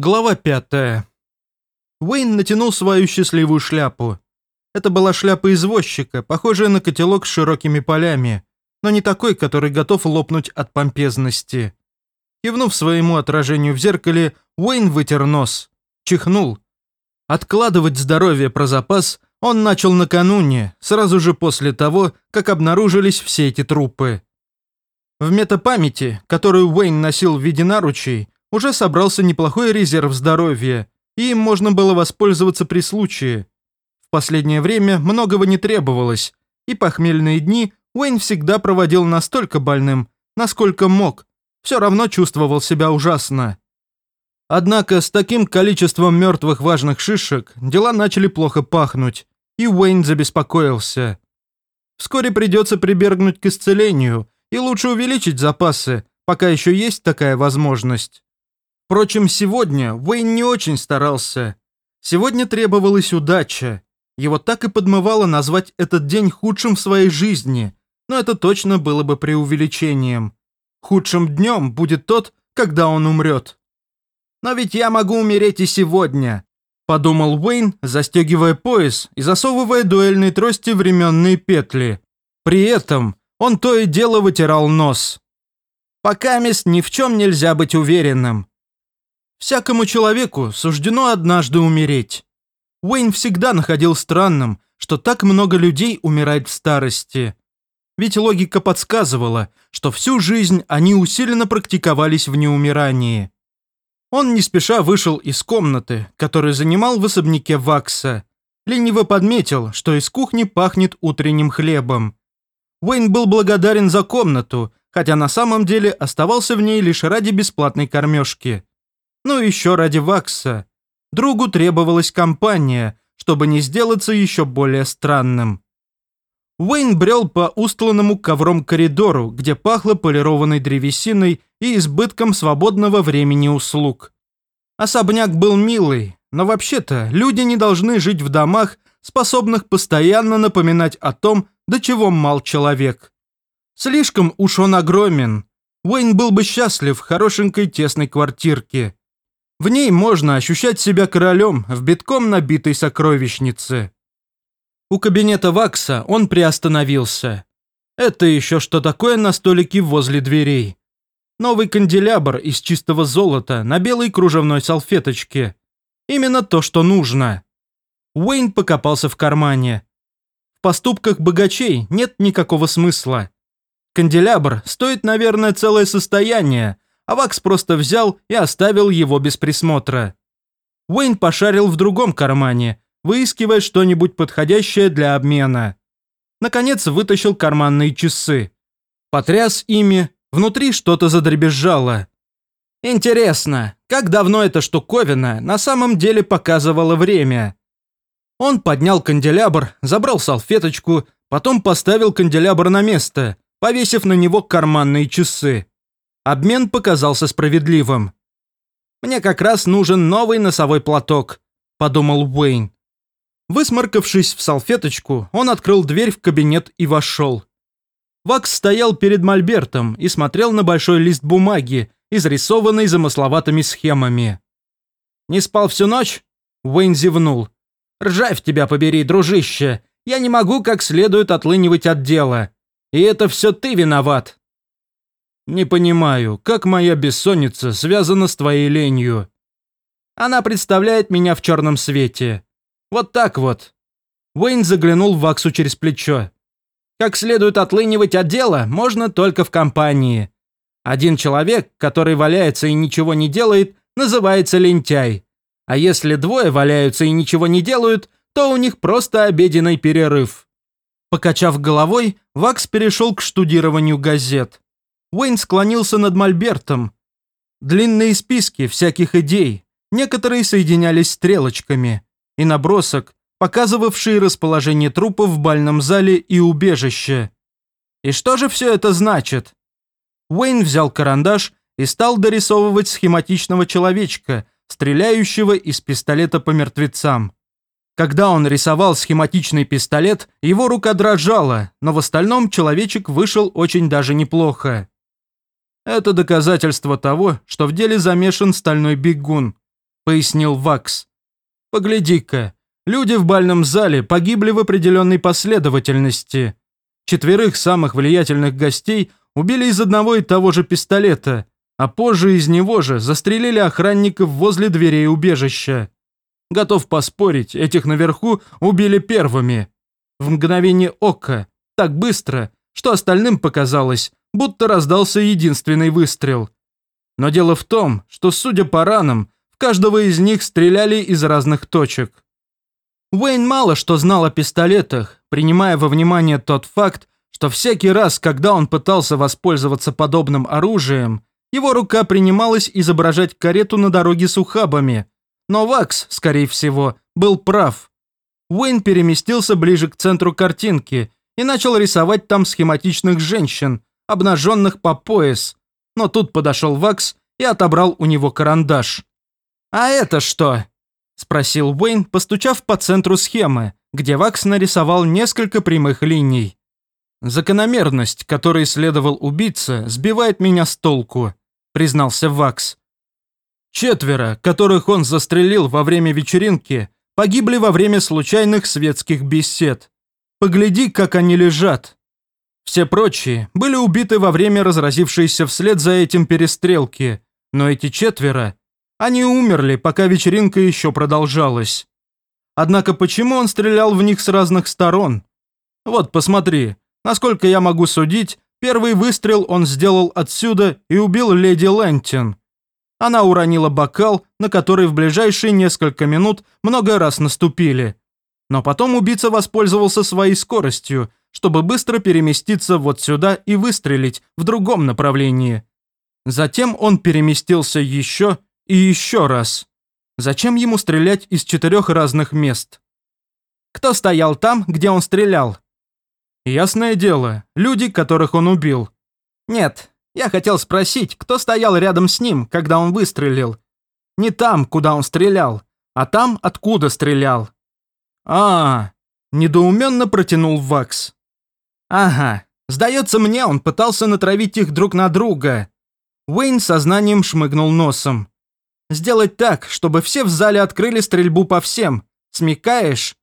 Глава пятая. Уэйн натянул свою счастливую шляпу. Это была шляпа извозчика, похожая на котелок с широкими полями, но не такой, который готов лопнуть от помпезности. Кивнув своему отражению в зеркале, Уэйн вытер нос, чихнул. Откладывать здоровье про запас он начал накануне, сразу же после того, как обнаружились все эти трупы. В метапамяти, которую Уэйн носил в виде наручей, уже собрался неплохой резерв здоровья, и им можно было воспользоваться при случае. В последнее время многого не требовалось, и похмельные дни Уэйн всегда проводил настолько больным, насколько мог, все равно чувствовал себя ужасно. Однако с таким количеством мертвых важных шишек дела начали плохо пахнуть, и Уэйн забеспокоился. Вскоре придется прибегнуть к исцелению, и лучше увеличить запасы, пока еще есть такая возможность. Впрочем, сегодня Уэйн не очень старался. Сегодня требовалась удача. Его так и подмывало назвать этот день худшим в своей жизни, но это точно было бы преувеличением. Худшим днем будет тот, когда он умрет. «Но ведь я могу умереть и сегодня», – подумал Уэйн, застегивая пояс и засовывая дуэльные трости в ременные петли. При этом он то и дело вытирал нос. «Пока мест ни в чем нельзя быть уверенным. Всякому человеку суждено однажды умереть. Уэйн всегда находил странным, что так много людей умирает в старости. Ведь логика подсказывала, что всю жизнь они усиленно практиковались в неумирании. Он не спеша вышел из комнаты, которую занимал в особняке Вакса. Лениво подметил, что из кухни пахнет утренним хлебом. Уэйн был благодарен за комнату, хотя на самом деле оставался в ней лишь ради бесплатной кормежки но еще ради Вакса. Другу требовалась компания, чтобы не сделаться еще более странным. Уэйн брел по устланному ковром коридору, где пахло полированной древесиной и избытком свободного времени услуг. Особняк был милый, но вообще-то люди не должны жить в домах, способных постоянно напоминать о том, до чего мал человек. Слишком уж он огромен. Уэйн был бы счастлив в хорошенькой тесной квартирке. В ней можно ощущать себя королем в битком набитой сокровищнице. У кабинета Вакса он приостановился. Это еще что такое на столике возле дверей? Новый канделябр из чистого золота на белой кружевной салфеточке. Именно то, что нужно. Уэйн покопался в кармане. В поступках богачей нет никакого смысла. Канделябр стоит, наверное, целое состояние, а Вакс просто взял и оставил его без присмотра. Уэйн пошарил в другом кармане, выискивая что-нибудь подходящее для обмена. Наконец вытащил карманные часы. Потряс ими, внутри что-то задребезжало. Интересно, как давно эта штуковина на самом деле показывала время? Он поднял канделябр, забрал салфеточку, потом поставил канделябр на место, повесив на него карманные часы. Обмен показался справедливым. «Мне как раз нужен новый носовой платок», – подумал Уэйн. Высморкавшись в салфеточку, он открыл дверь в кабинет и вошел. Вакс стоял перед мольбертом и смотрел на большой лист бумаги, изрисованный замысловатыми схемами. «Не спал всю ночь?» Уэйн зевнул. «Ржавь тебя побери, дружище! Я не могу как следует отлынивать от дела. И это все ты виноват!» Не понимаю, как моя бессонница связана с твоей ленью. Она представляет меня в черном свете. Вот так вот. Уэйн заглянул в Ваксу через плечо. Как следует отлынивать от дела, можно только в компании. Один человек, который валяется и ничего не делает, называется лентяй. А если двое валяются и ничего не делают, то у них просто обеденный перерыв. Покачав головой, Вакс перешел к штудированию газет. Уэйн склонился над мольбертом. Длинные списки всяких идей, некоторые соединялись стрелочками, и набросок, показывавший расположение трупов в бальном зале и убежище. И что же все это значит? Уэйн взял карандаш и стал дорисовывать схематичного человечка, стреляющего из пистолета по мертвецам. Когда он рисовал схематичный пистолет, его рука дрожала, но в остальном человечек вышел очень даже неплохо. Это доказательство того, что в деле замешан стальной бегун. пояснил Вакс. «Погляди-ка, люди в бальном зале погибли в определенной последовательности. Четверых самых влиятельных гостей убили из одного и того же пистолета, а позже из него же застрелили охранников возле дверей убежища. Готов поспорить, этих наверху убили первыми. В мгновение ока, так быстро, что остальным показалось, будто раздался единственный выстрел. Но дело в том, что, судя по ранам, в каждого из них стреляли из разных точек. Уэйн мало что знал о пистолетах, принимая во внимание тот факт, что всякий раз, когда он пытался воспользоваться подобным оружием, его рука принималась изображать карету на дороге с ухабами. Но Вакс, скорее всего, был прав. Уэйн переместился ближе к центру картинки и начал рисовать там схематичных женщин, обнаженных по пояс. Но тут подошел Вакс и отобрал у него карандаш. «А это что?» – спросил Уэйн, постучав по центру схемы, где Вакс нарисовал несколько прямых линий. «Закономерность, которой следовал убийца, сбивает меня с толку», – признался Вакс. «Четверо, которых он застрелил во время вечеринки, погибли во время случайных светских бесед. Погляди, как они лежат. Все прочие были убиты во время разразившейся вслед за этим перестрелки, но эти четверо, они умерли, пока вечеринка еще продолжалась. Однако почему он стрелял в них с разных сторон? Вот, посмотри, Насколько я могу судить, первый выстрел он сделал отсюда и убил леди Лэнтин. Она уронила бокал, на который в ближайшие несколько минут много раз наступили. Но потом убийца воспользовался своей скоростью, чтобы быстро переместиться вот сюда и выстрелить в другом направлении. Затем он переместился еще и еще раз. Зачем ему стрелять из четырех разных мест? Кто стоял там, где он стрелял? Ясное дело, люди, которых он убил. Нет, я хотел спросить, кто стоял рядом с ним, когда он выстрелил. Не там, куда он стрелял, а там, откуда стрелял. А, -а, -а недоуменно протянул Вакс. Ага, сдается мне, он пытался натравить их друг на друга. Уэйн сознанием шмыгнул носом. Сделать так, чтобы все в зале открыли стрельбу по всем. Смекаешь?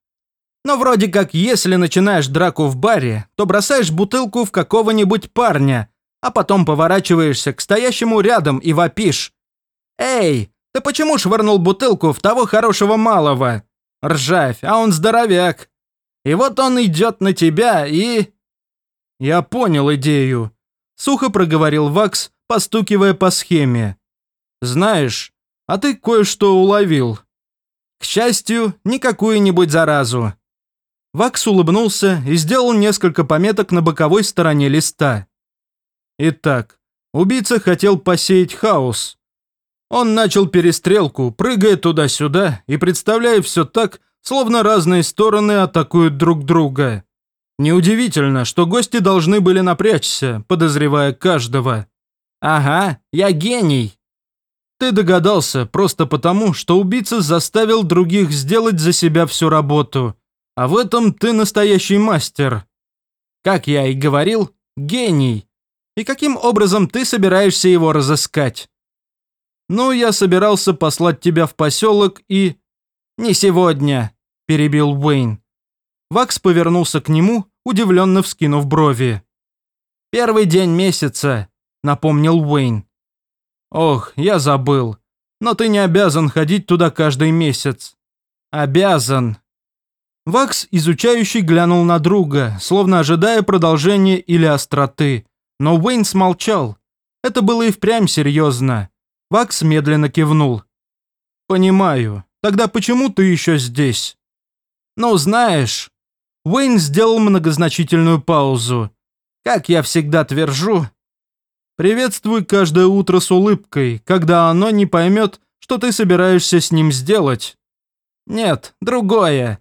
Но вроде как, если начинаешь драку в баре, то бросаешь бутылку в какого-нибудь парня, а потом поворачиваешься к стоящему рядом и вопишь. «Эй, ты почему швырнул бутылку в того хорошего малого? Ржавь, а он здоровяк. И вот он идет на тебя и...» «Я понял идею», — сухо проговорил Вакс, постукивая по схеме. «Знаешь, а ты кое-что уловил. К счастью, не какую-нибудь заразу. Вакс улыбнулся и сделал несколько пометок на боковой стороне листа. Итак, убийца хотел посеять хаос. Он начал перестрелку, прыгая туда-сюда и представляя все так, словно разные стороны атакуют друг друга. Неудивительно, что гости должны были напрячься, подозревая каждого. «Ага, я гений!» Ты догадался просто потому, что убийца заставил других сделать за себя всю работу – а в этом ты настоящий мастер. Как я и говорил, гений. И каким образом ты собираешься его разыскать? Ну, я собирался послать тебя в поселок и... Не сегодня, перебил Уэйн. Вакс повернулся к нему, удивленно вскинув брови. «Первый день месяца», — напомнил Уэйн. «Ох, я забыл. Но ты не обязан ходить туда каждый месяц». «Обязан», Вакс, изучающий, глянул на друга, словно ожидая продолжения или остроты. Но Уэйн смолчал. Это было и впрямь серьезно. Вакс медленно кивнул. «Понимаю. Тогда почему ты еще здесь?» «Ну, знаешь...» Уэйн сделал многозначительную паузу. «Как я всегда твержу...» «Приветствуй каждое утро с улыбкой, когда оно не поймет, что ты собираешься с ним сделать». «Нет, другое.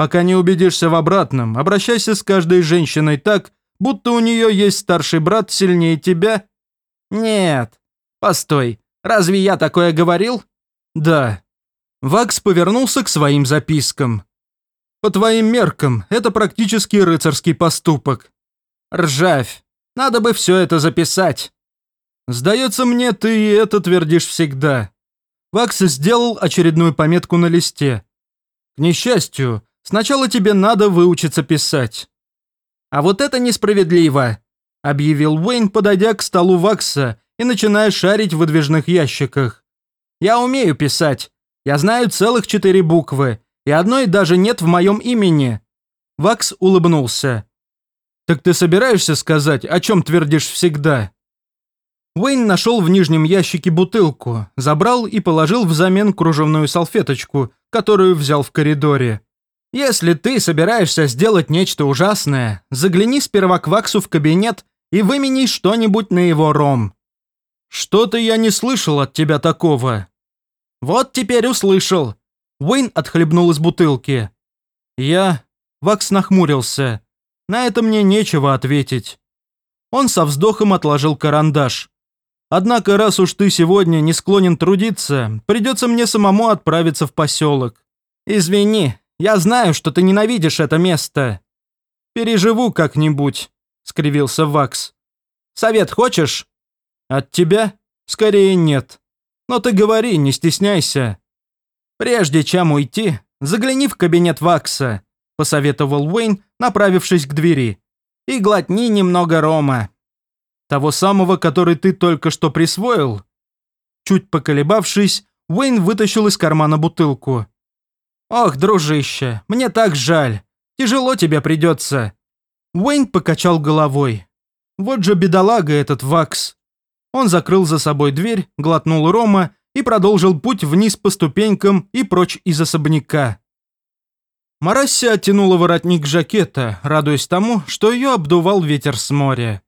Пока не убедишься в обратном, обращайся с каждой женщиной так, будто у нее есть старший брат сильнее тебя. Нет. Постой, разве я такое говорил? Да. Вакс повернулся к своим запискам. По твоим меркам, это практически рыцарский поступок. Ржавь. Надо бы все это записать. Сдается мне, ты и это твердишь всегда. Вакс сделал очередную пометку на листе. К несчастью, сначала тебе надо выучиться писать. А вот это несправедливо, объявил Уэйн, подойдя к столу Вакса и начиная шарить в выдвижных ящиках. Я умею писать. Я знаю целых четыре буквы, и одной даже нет в моем имени. Вакс улыбнулся. «Так ты собираешься сказать, о чем твердишь всегда?» Уэйн нашел в нижнем ящике бутылку, забрал и положил взамен кружевную салфеточку, которую взял в коридоре. «Если ты собираешься сделать нечто ужасное, загляни сперва к Ваксу в кабинет и вымени что-нибудь на его ром». «Что-то я не слышал от тебя такого». «Вот теперь услышал». Уэйн отхлебнул из бутылки. «Я...» Вакс нахмурился. «На это мне нечего ответить». Он со вздохом отложил карандаш. Однако, раз уж ты сегодня не склонен трудиться, придется мне самому отправиться в поселок. Извини, я знаю, что ты ненавидишь это место. Переживу как-нибудь, скривился Вакс. Совет хочешь? От тебя? Скорее нет. Но ты говори, не стесняйся. Прежде чем уйти, загляни в кабинет Вакса, посоветовал Уэйн, направившись к двери. И глотни немного рома. Того самого, который ты только что присвоил?» Чуть поколебавшись, Уэйн вытащил из кармана бутылку. «Ох, дружище, мне так жаль. Тяжело тебе придется». Уэйн покачал головой. «Вот же бедолага этот Вакс». Он закрыл за собой дверь, глотнул рома и продолжил путь вниз по ступенькам и прочь из особняка. Марасси оттянула воротник жакета, радуясь тому, что ее обдувал ветер с моря.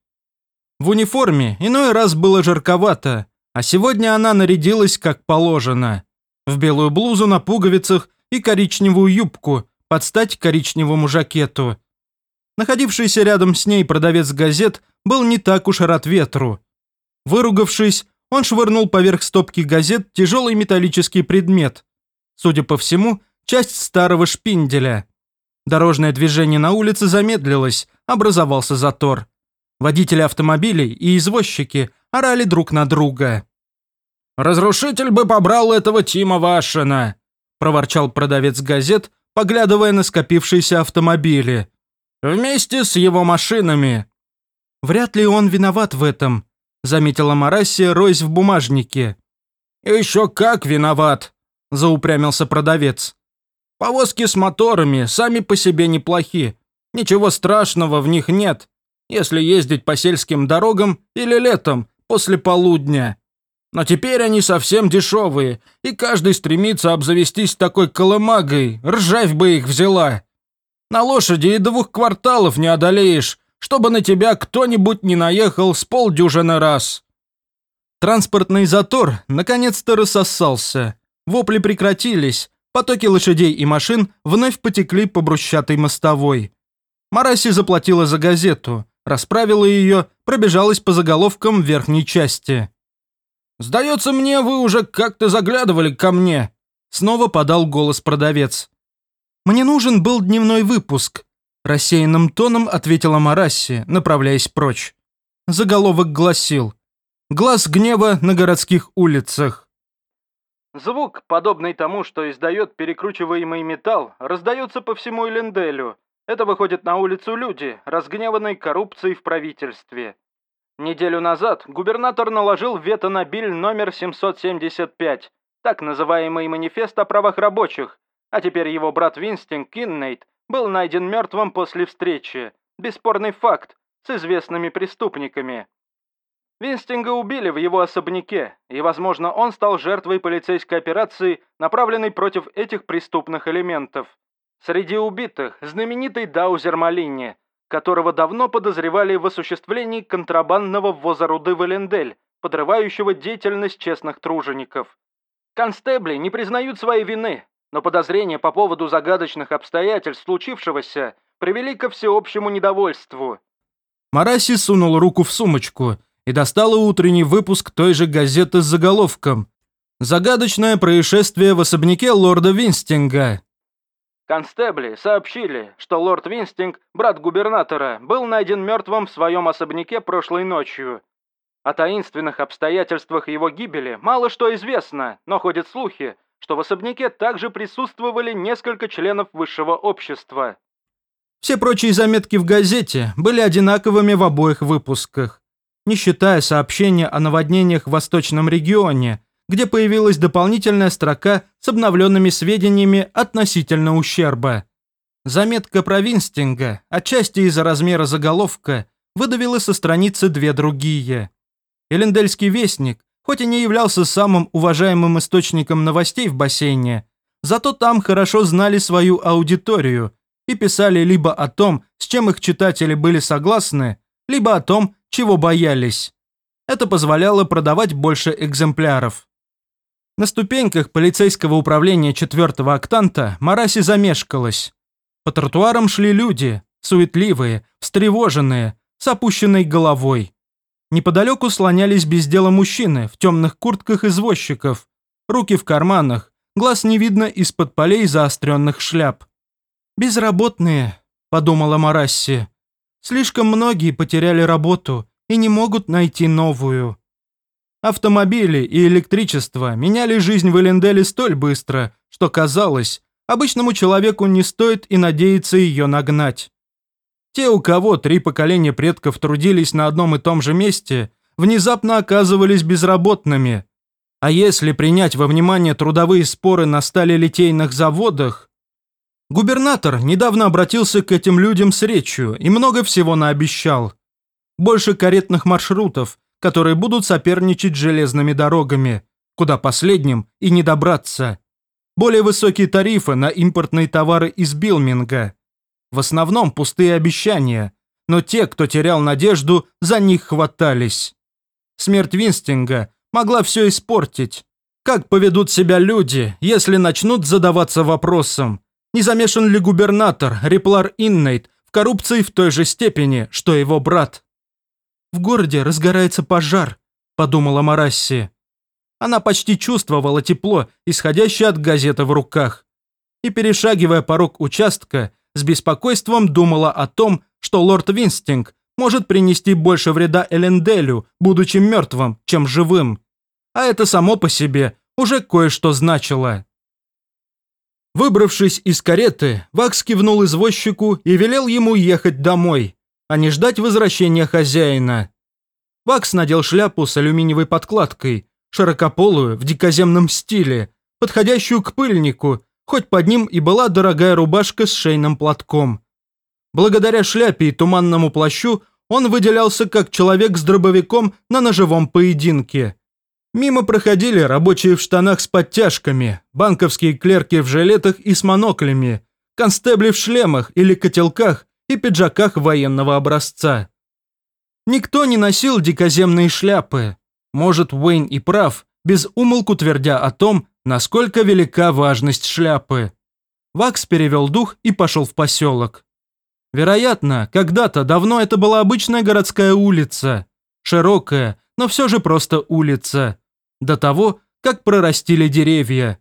В униформе иной раз было жарковато, а сегодня она нарядилась как положено. В белую блузу на пуговицах и коричневую юбку под стать коричневому жакету. Находившийся рядом с ней продавец газет был не так уж рад ветру. Выругавшись, он швырнул поверх стопки газет тяжелый металлический предмет. Судя по всему, часть старого шпинделя. Дорожное движение на улице замедлилось, образовался затор. Водители автомобилей и извозчики орали друг на друга. «Разрушитель бы побрал этого Тима Вашина!» – проворчал продавец газет, поглядывая на скопившиеся автомобили. «Вместе с его машинами!» «Вряд ли он виноват в этом», – заметила Марасия, роясь в бумажнике. «Еще как виноват!» – заупрямился продавец. «Повозки с моторами сами по себе неплохи. Ничего страшного в них нет если ездить по сельским дорогам или летом, после полудня. Но теперь они совсем дешевые, и каждый стремится обзавестись такой колымагой, ржавь бы их взяла. На лошади и двух кварталов не одолеешь, чтобы на тебя кто-нибудь не наехал с полдюжины раз. Транспортный затор наконец-то рассосался. Вопли прекратились, потоки лошадей и машин вновь потекли по брусчатой мостовой. Мараси заплатила за газету, расправила ее, пробежалась по заголовкам верхней части. «Сдается мне, вы уже как-то заглядывали ко мне», снова подал голос продавец. «Мне нужен был дневной выпуск», рассеянным тоном ответила Марасси, направляясь прочь. Заголовок гласил «Глаз гнева на городских улицах». Звук, подобный тому, что издает перекручиваемый металл, раздается по всему Эленделю, это выходят на улицу люди, разгневанные коррупцией в правительстве. Неделю назад губернатор наложил вето на биль номер 775, так называемый манифест о правах рабочих, а теперь его брат Винстинг Киннейт был найден мертвым после встречи. Бесспорный факт, с известными преступниками. Винстинга убили в его особняке, и, возможно, он стал жертвой полицейской операции, направленной против этих преступных элементов. Среди убитых знаменитый Даузер Малини, которого давно подозревали в осуществлении контрабандного ввоза руды в Элендель, подрывающего деятельность честных тружеников. Констебли не признают своей вины, но подозрения по поводу загадочных обстоятельств случившегося привели ко всеобщему недовольству. Мараси сунул руку в сумочку и достала утренний выпуск той же газеты с заголовком «Загадочное происшествие в особняке лорда Винстинга». Констебли сообщили, что лорд Винстинг, брат губернатора, был найден мертвым в своем особняке прошлой ночью. О таинственных обстоятельствах его гибели мало что известно, но ходят слухи, что в особняке также присутствовали несколько членов высшего общества. Все прочие заметки в газете были одинаковыми в обоих выпусках, не считая сообщения о наводнениях в Восточном регионе, где появилась дополнительная строка с обновленными сведениями относительно ущерба. Заметка про Винстинга, отчасти из-за размера заголовка, выдавила со страницы две другие. Элендельский вестник, хоть и не являлся самым уважаемым источником новостей в бассейне, зато там хорошо знали свою аудиторию и писали либо о том, с чем их читатели были согласны, либо о том, чего боялись. Это позволяло продавать больше экземпляров. На ступеньках полицейского управления 4-го октанта Мараси замешкалась. По тротуарам шли люди, суетливые, встревоженные, с опущенной головой. Неподалеку слонялись без дела мужчины в темных куртках извозчиков, руки в карманах, глаз не видно из-под полей заостренных шляп. «Безработные», – подумала Марасси. «Слишком многие потеряли работу и не могут найти новую». Автомобили и электричество меняли жизнь в Эленделе столь быстро, что казалось, обычному человеку не стоит и надеяться ее нагнать. Те, у кого три поколения предков трудились на одном и том же месте, внезапно оказывались безработными. А если принять во внимание трудовые споры на сталелитейных заводах, губернатор недавно обратился к этим людям с речью и много всего наобещал. Больше каретных маршрутов, которые будут соперничать с железными дорогами, куда последним и не добраться. Более высокие тарифы на импортные товары из Билминга. В основном пустые обещания, но те, кто терял надежду, за них хватались. Смерть Винстинга могла все испортить. Как поведут себя люди, если начнут задаваться вопросом, не замешан ли губернатор Реплар Иннейт в коррупции в той же степени, что его брат? «В городе разгорается пожар», – подумала Марасси. Она почти чувствовала тепло, исходящее от газеты в руках. И, перешагивая порог участка, с беспокойством думала о том, что лорд Винстинг может принести больше вреда Эленделю, будучи мертвым, чем живым. А это само по себе уже кое-что значило. Выбравшись из кареты, Вакс кивнул извозчику и велел ему ехать домой, а не ждать возвращения хозяина. Вакс надел шляпу с алюминиевой подкладкой, широкополую, в дикоземном стиле, подходящую к пыльнику, хоть под ним и была дорогая рубашка с шейным платком. Благодаря шляпе и туманному плащу он выделялся как человек с дробовиком на ножевом поединке. Мимо проходили рабочие в штанах с подтяжками, банковские клерки в жилетах и с моноклями, констебли в шлемах или котелках и пиджаках военного образца. Никто не носил дикоземные шляпы. Может, Уэйн и прав, без умолку твердя о том, насколько велика важность шляпы. Вакс перевел дух и пошел в поселок. Вероятно, когда-то давно это была обычная городская улица. Широкая, но все же просто улица. До того, как прорастили деревья.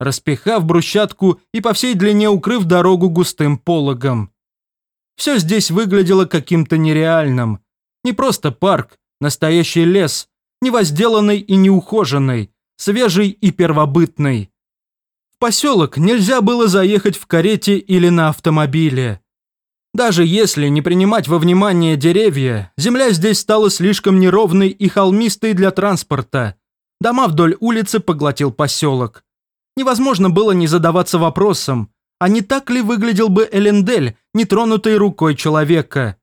Распихав брусчатку и по всей длине укрыв дорогу густым пологом. Все здесь выглядело каким-то нереальным. Не просто парк, настоящий лес, невозделанный и неухоженный, свежий и первобытный. В поселок нельзя было заехать в карете или на автомобиле. Даже если не принимать во внимание деревья, земля здесь стала слишком неровной и холмистой для транспорта. Дома вдоль улицы поглотил поселок. Невозможно было не задаваться вопросом, а не так ли выглядел бы Элендель, нетронутый рукой человека?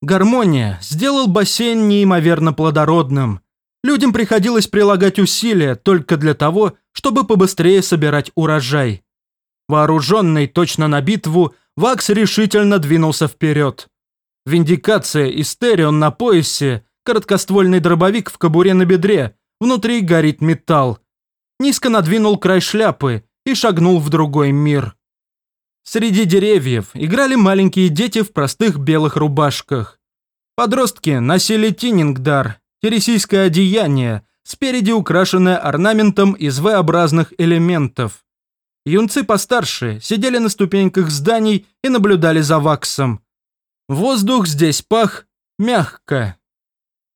Гармония сделал бассейн неимоверно плодородным. Людям приходилось прилагать усилия только для того, чтобы побыстрее собирать урожай. Вооруженный точно на битву, Вакс решительно двинулся вперед. Виндикация и стерион на поясе, короткоствольный дробовик в кобуре на бедре, внутри горит металл. Низко надвинул край шляпы и шагнул в другой мир. Среди деревьев играли маленькие дети в простых белых рубашках. Подростки носили тинингдар, тересийское одеяние, спереди украшенное орнаментом из V-образных элементов. Юнцы постарше сидели на ступеньках зданий и наблюдали за ваксом. Воздух здесь пах мягко.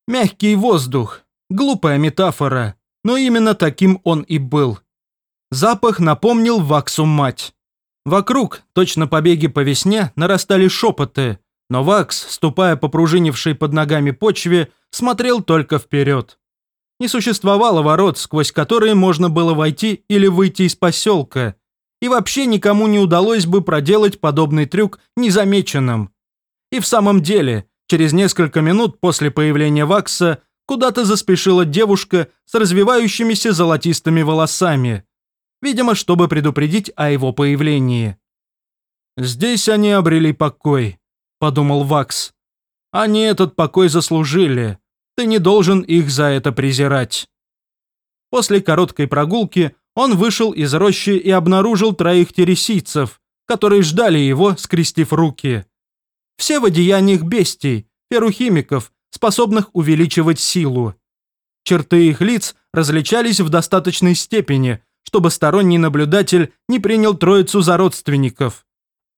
Мягкий воздух. Глупая метафора. Но именно таким он и был. Запах напомнил Ваксу мать. Вокруг, точно побеги по весне, нарастали шепоты, но Вакс, ступая по пружинившей под ногами почве, смотрел только вперед. Не существовало ворот, сквозь которые можно было войти или выйти из поселка, и вообще никому не удалось бы проделать подобный трюк незамеченным. И в самом деле, через несколько минут после появления Вакса куда-то заспешила девушка с развивающимися золотистыми волосами, видимо, чтобы предупредить о его появлении. «Здесь они обрели покой», — подумал Вакс. «Они этот покой заслужили. Ты не должен их за это презирать». После короткой прогулки он вышел из рощи и обнаружил троих тересийцев, которые ждали его, скрестив руки. Все в одеяниях бестий, перухимиков, способных увеличивать силу. Черты их лиц различались в достаточной степени, чтобы сторонний наблюдатель не принял троицу за родственников.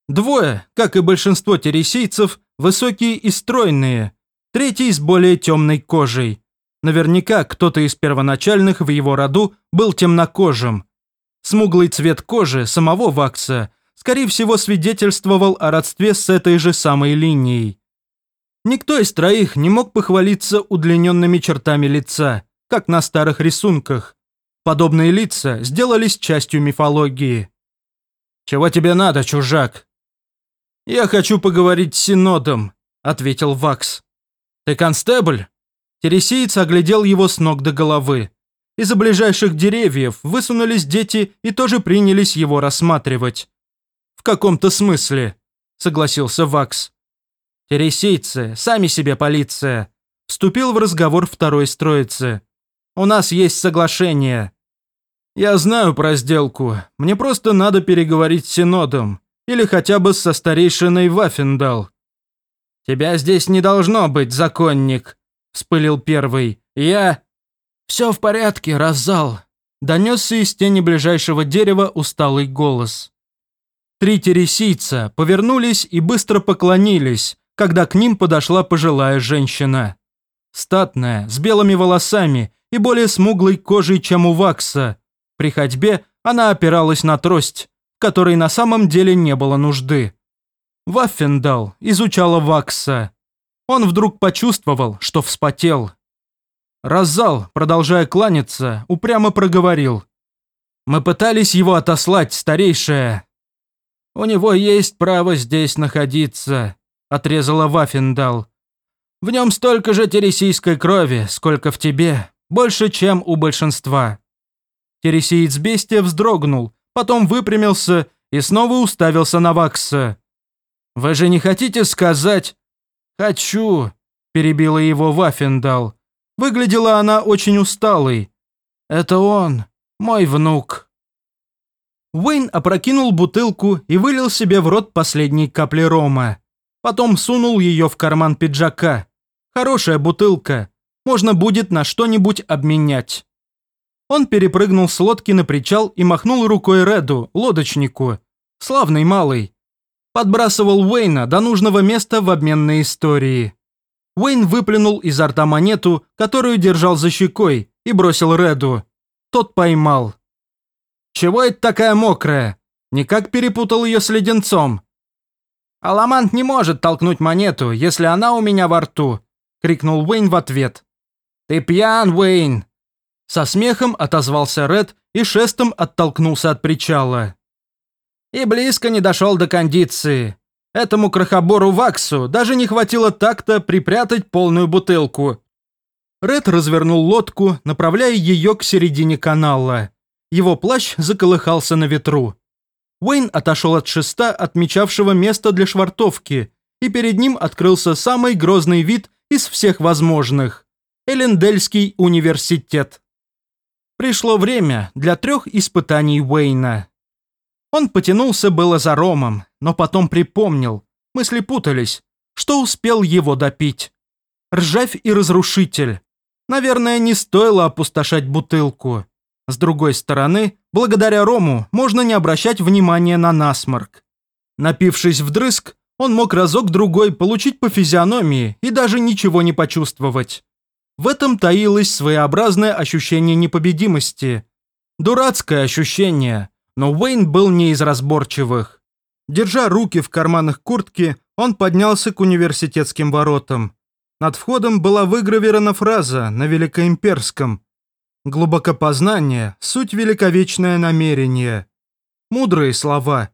Двое, как и большинство тересийцев, высокие и стройные, третий с более темной кожей. Наверняка кто-то из первоначальных в его роду был темнокожим. Смуглый цвет кожи самого Вакса, скорее всего, свидетельствовал о родстве с этой же самой линией. Никто из троих не мог похвалиться удлиненными чертами лица, как на старых рисунках. Подобные лица сделались частью мифологии. «Чего тебе надо, чужак?» «Я хочу поговорить с Синодом», — ответил Вакс. «Ты констебль?» Тересиец оглядел его с ног до головы. Из-за ближайших деревьев высунулись дети и тоже принялись его рассматривать. «В каком-то смысле», — согласился Вакс. «Тересийцы, сами себе полиция», — вступил в разговор второй строицы. «У нас есть соглашение». «Я знаю про сделку. Мне просто надо переговорить с Синодом. Или хотя бы со старейшиной Ваффендал». «Тебя здесь не должно быть, законник», вспылил первый. «Я...» «Все в порядке, Раззал», — донесся из тени ближайшего дерева усталый голос. Три тересийца повернулись и быстро поклонились, когда к ним подошла пожилая женщина. Статная, с белыми волосами и более смуглой кожей, чем у Вакса. При ходьбе она опиралась на трость, которой на самом деле не было нужды. Ваффендал изучала Вакса. Он вдруг почувствовал, что вспотел. Раззал, продолжая кланяться, упрямо проговорил. «Мы пытались его отослать, старейшая». «У него есть право здесь находиться», — отрезала Ваффендал. «В нем столько же тересийской крови, сколько в тебе, больше, чем у большинства». Тересиец бестия вздрогнул, потом выпрямился и снова уставился на Вакса. «Вы же не хотите сказать...» «Хочу», – перебила его Ваффендал. Выглядела она очень усталой. «Это он, мой внук». Уэйн опрокинул бутылку и вылил себе в рот последней капли рома. Потом сунул ее в карман пиджака. Хорошая бутылка. Можно будет на что-нибудь обменять. Он перепрыгнул с лодки на причал и махнул рукой Реду, лодочнику. Славный малый подбрасывал Уэйна до нужного места в обмен на истории. Уэйн выплюнул изо рта монету, которую держал за щекой, и бросил Реду. Тот поймал. «Чего это такая мокрая? Никак перепутал ее с леденцом?» «Аламант не может толкнуть монету, если она у меня во рту», — крикнул Уэйн в ответ. «Ты пьян, Уэйн!» Со смехом отозвался Ред и шестом оттолкнулся от причала и близко не дошел до кондиции. Этому крохобору Ваксу даже не хватило так-то припрятать полную бутылку. Ред развернул лодку, направляя ее к середине канала. Его плащ заколыхался на ветру. Уэйн отошел от шеста, отмечавшего место для швартовки, и перед ним открылся самый грозный вид из всех возможных – Элендельский университет. Пришло время для трех испытаний Уэйна. Он потянулся было за ромом, но потом припомнил, мысли путались, что успел его допить. Ржавь и разрушитель. Наверное, не стоило опустошать бутылку. С другой стороны, благодаря рому можно не обращать внимания на насморк. Напившись вдрызг, он мог разок-другой получить по физиономии и даже ничего не почувствовать. В этом таилось своеобразное ощущение непобедимости. Дурацкое ощущение, но Уэйн был не из разборчивых. Держа руки в карманах куртки, он поднялся к университетским воротам. Над входом была выгравирована фраза на великоимперском «Глубокопознание – суть великовечное намерение». Мудрые слова.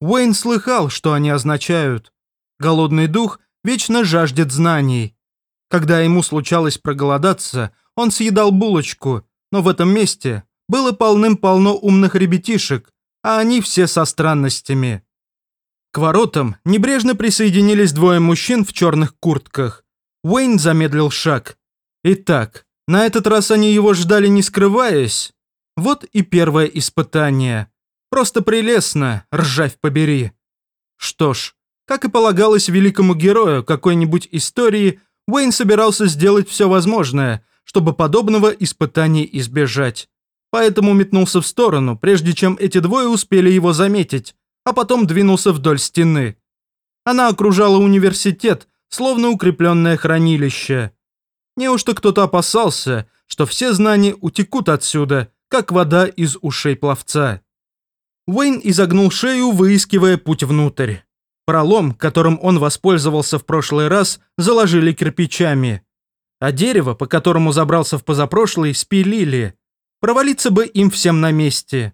Уэйн слыхал, что они означают. Голодный дух вечно жаждет знаний. Когда ему случалось проголодаться, он съедал булочку, но в этом месте было полным-полно умных ребятишек, а они все со странностями. К воротам небрежно присоединились двое мужчин в черных куртках. Уэйн замедлил шаг. Итак, на этот раз они его ждали не скрываясь. Вот и первое испытание. Просто прелестно, ржавь побери. Что ж, как и полагалось великому герою какой-нибудь истории, Уэйн собирался сделать все возможное, чтобы подобного испытания избежать. Поэтому метнулся в сторону, прежде чем эти двое успели его заметить, а потом двинулся вдоль стены. Она окружала университет, словно укрепленное хранилище. Неужто кто-то опасался, что все знания утекут отсюда, как вода из ушей пловца? Уэйн изогнул шею, выискивая путь внутрь. Пролом, которым он воспользовался в прошлый раз, заложили кирпичами. А дерево, по которому забрался в позапрошлый, спилили. Провалиться бы им всем на месте.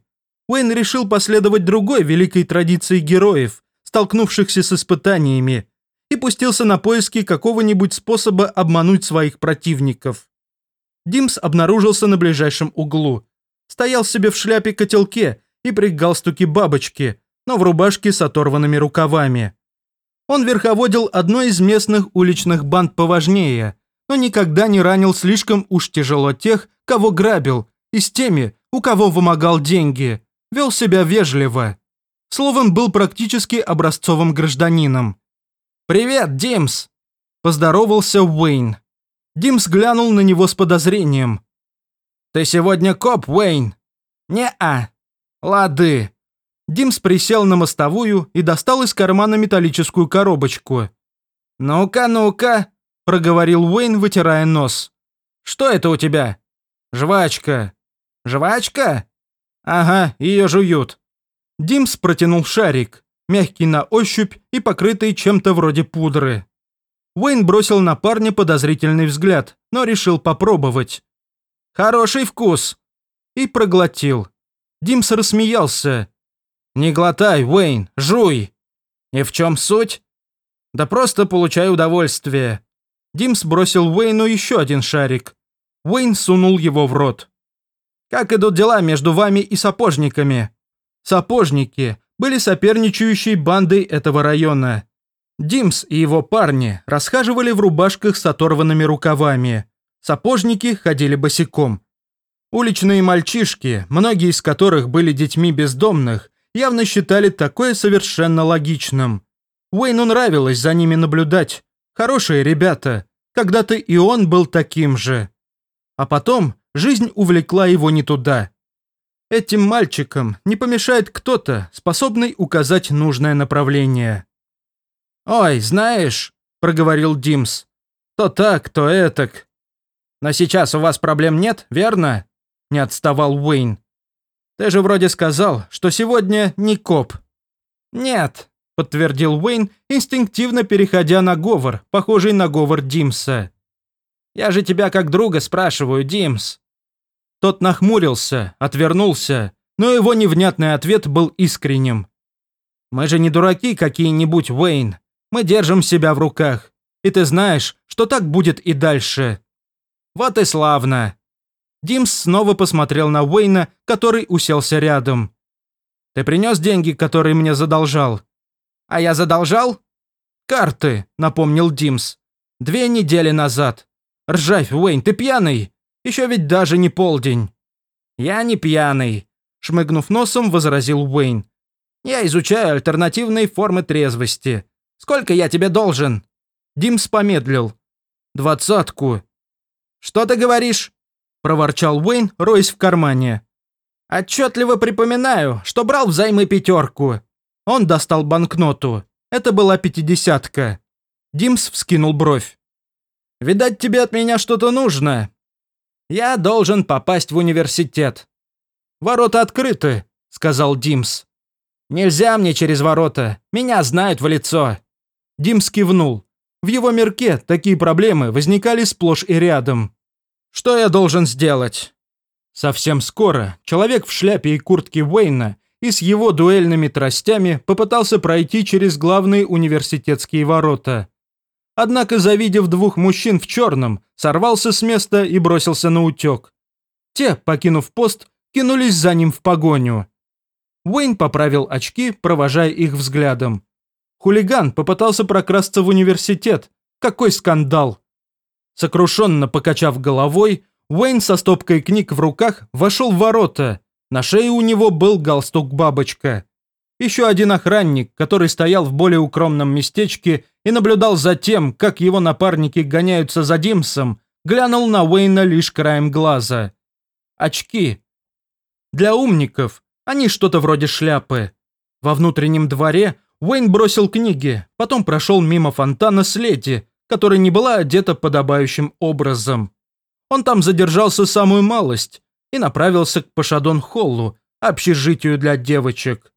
Уэйн решил последовать другой великой традиции героев, столкнувшихся с испытаниями, и пустился на поиски какого-нибудь способа обмануть своих противников. Димс обнаружился на ближайшем углу. Стоял себе в шляпе-котелке и при галстуке бабочки, но в рубашке с оторванными рукавами. Он верховодил одной из местных уличных банд поважнее, но никогда не ранил слишком уж тяжело тех, кого грабил, и с теми, у кого вымогал деньги, вел себя вежливо. Словом, был практически образцовым гражданином. «Привет, Димс!» – поздоровался Уэйн. Димс глянул на него с подозрением. «Ты сегодня коп, Уэйн?» «Не-а». «Лады. Димс присел на мостовую и достал из кармана металлическую коробочку. «Ну-ка, ну-ка», – проговорил Уэйн, вытирая нос. «Что это у тебя?» «Жвачка». «Жвачка?» «Ага, ее жуют». Димс протянул шарик, мягкий на ощупь и покрытый чем-то вроде пудры. Уэйн бросил на парня подозрительный взгляд, но решил попробовать. «Хороший вкус!» И проглотил. Димс рассмеялся, «Не глотай, Уэйн, жуй!» «И в чем суть?» «Да просто получай удовольствие». Димс бросил Уэйну еще один шарик. Уэйн сунул его в рот. «Как идут дела между вами и сапожниками?» Сапожники были соперничающей бандой этого района. Димс и его парни расхаживали в рубашках с оторванными рукавами. Сапожники ходили босиком. Уличные мальчишки, многие из которых были детьми бездомных, явно считали такое совершенно логичным. Уэйну нравилось за ними наблюдать. Хорошие ребята. Когда-то и он был таким же. А потом жизнь увлекла его не туда. Этим мальчикам не помешает кто-то, способный указать нужное направление. «Ой, знаешь», — проговорил Димс, — «то так, то этак». «Но сейчас у вас проблем нет, верно?» — не отставал Уэйн. Ты же вроде сказал, что сегодня не коп». «Нет», — подтвердил Уэйн, инстинктивно переходя на говор, похожий на говор Димса. «Я же тебя как друга спрашиваю, Димс». Тот нахмурился, отвернулся, но его невнятный ответ был искренним. «Мы же не дураки какие-нибудь, Уэйн. Мы держим себя в руках. И ты знаешь, что так будет и дальше». «Вот и славно», Димс снова посмотрел на Уэйна, который уселся рядом. «Ты принес деньги, которые мне задолжал?» «А я задолжал?» «Карты», — напомнил Димс. «Две недели назад. Ржавь, Уэйн, ты пьяный? Еще ведь даже не полдень». «Я не пьяный», — шмыгнув носом, возразил Уэйн. «Я изучаю альтернативные формы трезвости. Сколько я тебе должен?» Димс помедлил. «Двадцатку». «Что ты говоришь?» проворчал Уэйн, роясь в кармане. «Отчетливо припоминаю, что брал взаймы пятерку». Он достал банкноту. Это была пятидесятка. Димс вскинул бровь. Видать, тебе от меня что-то нужно. Я должен попасть в университет. Ворота открыты, сказал Димс. Нельзя мне через ворота. Меня знают в лицо. Димс кивнул. В его мирке такие проблемы возникали сплошь и рядом. Что я должен сделать? Совсем скоро человек в шляпе и куртке Уэйна и с его дуэльными тростями попытался пройти через главные университетские ворота. Однако, завидев двух мужчин в черном, сорвался с места и бросился на утек. Те, покинув пост, кинулись за ним в погоню. Уэйн поправил очки, провожая их взглядом. Хулиган попытался прокрасться в университет. Какой скандал! Сокрушенно покачав головой, Уэйн со стопкой книг в руках вошел в ворота. На шее у него был галстук-бабочка. Еще один охранник, который стоял в более укромном местечке и наблюдал за тем, как его напарники гоняются за Димсом, глянул на Уэйна лишь краем глаза. Очки. Для умников они что-то вроде шляпы. Во внутреннем дворе Уэйн бросил книги, потом прошел мимо фонтана с леди, которая не была одета подобающим образом. Он там задержался самую малость и направился к Пашадон-Холлу, общежитию для девочек.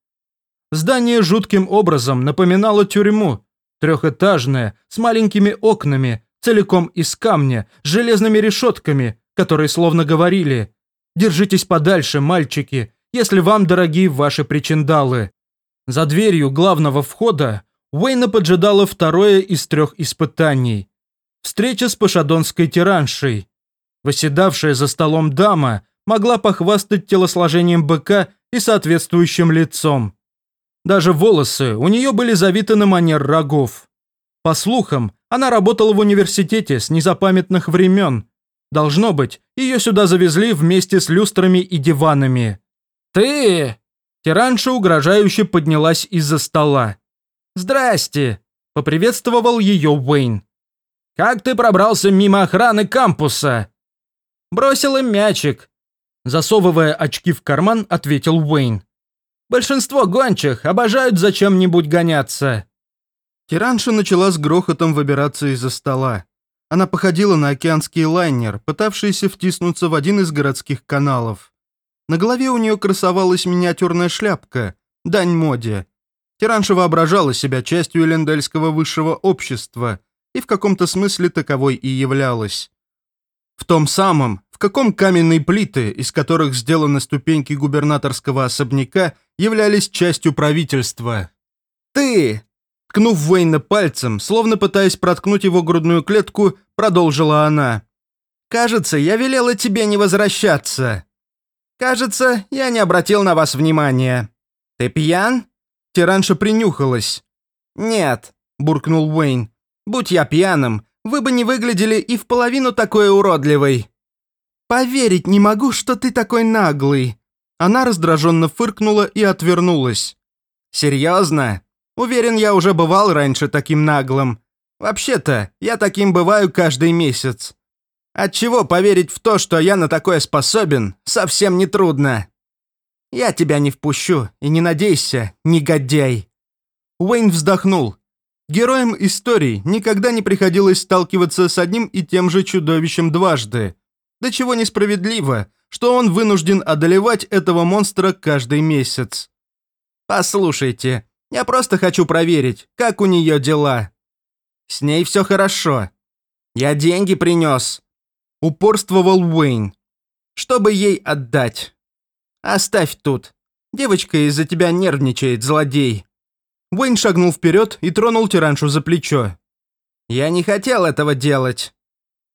Здание жутким образом напоминало тюрьму, трехэтажное, с маленькими окнами, целиком из камня, с железными решетками, которые словно говорили «Держитесь подальше, мальчики, если вам дороги ваши причиндалы». За дверью главного входа Уэйна поджидало второе из трех испытаний. Встреча с пашадонской тираншей. Восседавшая за столом дама могла похвастать телосложением быка и соответствующим лицом. Даже волосы у нее были завиты на манер рогов. По слухам, она работала в университете с незапамятных времен. Должно быть, ее сюда завезли вместе с люстрами и диванами. «Ты!» Тиранша угрожающе поднялась из-за стола. «Здрасте!» – поприветствовал ее Уэйн. «Как ты пробрался мимо охраны кампуса?» «Бросил им мячик», – засовывая очки в карман, ответил Уэйн. «Большинство гончих обожают за чем-нибудь гоняться». Тиранша начала с грохотом выбираться из-за стола. Она походила на океанский лайнер, пытавшийся втиснуться в один из городских каналов. На голове у нее красовалась миниатюрная шляпка, дань моде. Тиранша воображала себя частью элендельского высшего общества и в каком-то смысле таковой и являлась. В том самом, в каком каменные плиты, из которых сделаны ступеньки губернаторского особняка, являлись частью правительства. «Ты!» Ткнув Уэйна пальцем, словно пытаясь проткнуть его грудную клетку, продолжила она. «Кажется, я велела тебе не возвращаться». «Кажется, я не обратил на вас внимания. Ты пьян?» Тиранша принюхалась. «Нет», – буркнул Уэйн. «Будь я пьяным, вы бы не выглядели и в половину такой уродливой». «Поверить не могу, что ты такой наглый». Она раздраженно фыркнула и отвернулась. «Серьезно? Уверен, я уже бывал раньше таким наглым. Вообще-то, я таким бываю каждый месяц. Отчего поверить в то, что я на такое способен, совсем не трудно. Я тебя не впущу, и не надейся, негодяй. Уэйн вздохнул. Героям истории никогда не приходилось сталкиваться с одним и тем же чудовищем дважды. До чего несправедливо, что он вынужден одолевать этого монстра каждый месяц. Послушайте, я просто хочу проверить, как у нее дела. С ней все хорошо. Я деньги принес. Упорствовал Уэйн. Чтобы ей отдать. Оставь тут. Девочка из-за тебя нервничает, злодей. Уэйн шагнул вперед и тронул тираншу за плечо. «Я не хотел этого делать».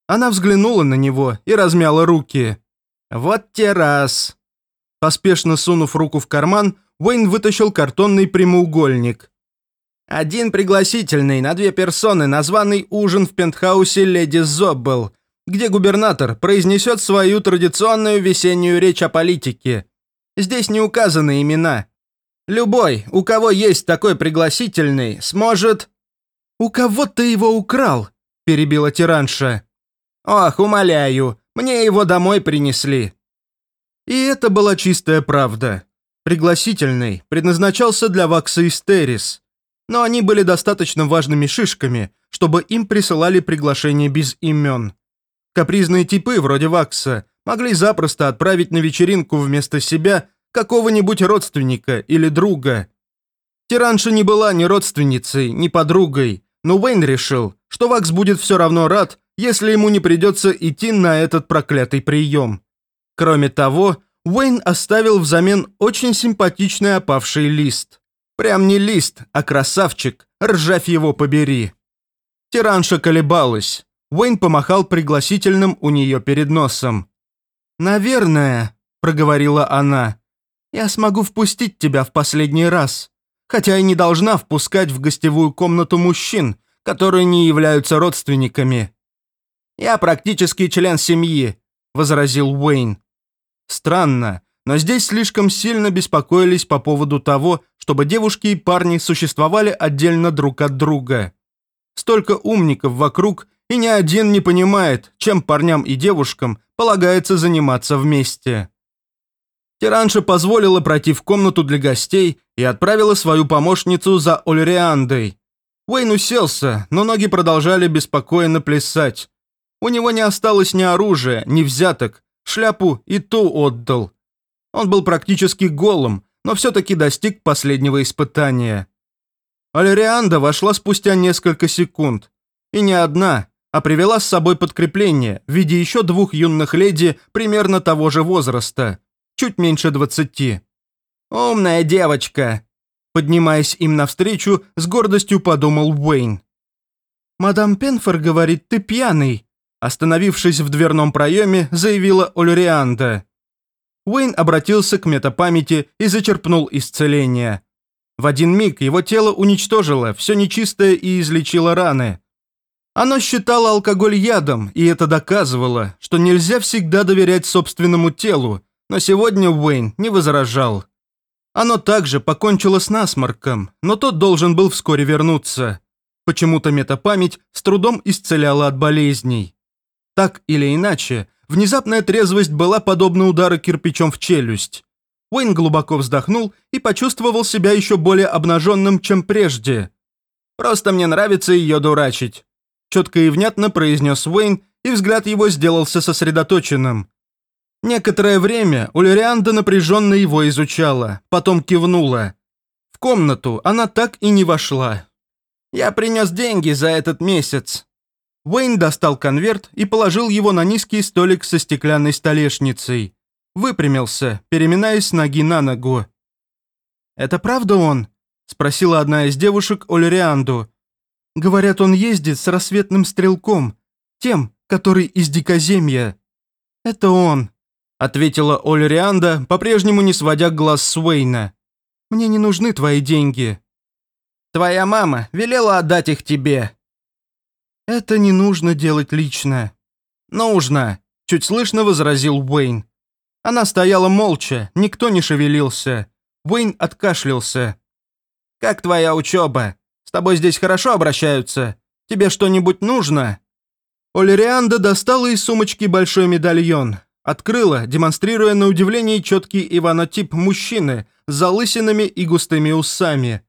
Она взглянула на него и размяла руки. «Вот те раз». Поспешно сунув руку в карман, Уэйн вытащил картонный прямоугольник. «Один пригласительный на две персоны на званый ужин в пентхаусе леди Зоббел где губернатор произнесет свою традиционную весеннюю речь о политике. Здесь не указаны имена. Любой, у кого есть такой пригласительный, сможет... «У кого ты его украл?» – перебила тиранша. «Ох, умоляю, мне его домой принесли». И это была чистая правда. Пригласительный предназначался для Вакса Истерис. Но они были достаточно важными шишками, чтобы им присылали приглашение без имен. Капризные типы, вроде Вакса, могли запросто отправить на вечеринку вместо себя какого-нибудь родственника или друга. Тиранша не была ни родственницей, ни подругой, но Уэйн решил, что Вакс будет все равно рад, если ему не придется идти на этот проклятый прием. Кроме того, Уэйн оставил взамен очень симпатичный опавший лист. Прям не лист, а красавчик, ржавь его побери. Тиранша колебалась. Уэйн помахал пригласительным у нее перед носом. «Наверное», — проговорила она, — «я смогу впустить тебя в последний раз, хотя и не должна впускать в гостевую комнату мужчин, которые не являются родственниками». «Я практически член семьи», — возразил Уэйн. Странно, но здесь слишком сильно беспокоились по поводу того, чтобы девушки и парни существовали отдельно друг от друга. Столько умников вокруг, и ни один не понимает, чем парням и девушкам полагается заниматься вместе. Тиранша позволила пройти в комнату для гостей и отправила свою помощницу за Ольриандой. Уэйн уселся, но ноги продолжали беспокойно плясать. У него не осталось ни оружия, ни взяток, шляпу и ту отдал. Он был практически голым, но все-таки достиг последнего испытания. Альрианда вошла спустя несколько секунд. И не одна, а привела с собой подкрепление в виде еще двух юных леди примерно того же возраста, чуть меньше двадцати. «Умная девочка!» Поднимаясь им навстречу, с гордостью подумал Уэйн. «Мадам Пенфор говорит, ты пьяный», остановившись в дверном проеме, заявила Ольрианда. Уэйн обратился к метапамяти и зачерпнул исцеление. В один миг его тело уничтожило все нечистое и излечило раны. Оно считало алкоголь ядом, и это доказывало, что нельзя всегда доверять собственному телу, но сегодня Уэйн не возражал. Оно также покончило с насморком, но тот должен был вскоре вернуться. Почему-то метапамять с трудом исцеляла от болезней. Так или иначе, внезапная трезвость была подобна удару кирпичом в челюсть. Уэйн глубоко вздохнул и почувствовал себя еще более обнаженным, чем прежде. «Просто мне нравится ее дурачить», четко и внятно произнес Уэйн, и взгляд его сделался сосредоточенным. Некоторое время Улерианда напряженно его изучала, потом кивнула. В комнату она так и не вошла. «Я принес деньги за этот месяц». Уэйн достал конверт и положил его на низкий столик со стеклянной столешницей. Выпрямился, переминаясь ноги на ногу. «Это правда он?» – спросила одна из девушек Олерианду, Говорят, он ездит с рассветным стрелком, тем, который из Дикоземья. Это он, ответила Ольрианда, по-прежнему не сводя глаз с Уэйна. Мне не нужны твои деньги. Твоя мама велела отдать их тебе. Это не нужно делать лично. Нужно, чуть слышно возразил Уэйн. Она стояла молча, никто не шевелился. Уэйн откашлялся. «Как твоя учеба?» С тобой здесь хорошо обращаются? Тебе что-нибудь нужно?» Олерианда достала из сумочки большой медальон, открыла, демонстрируя на удивление четкий иванотип мужчины с залысинами и густыми усами,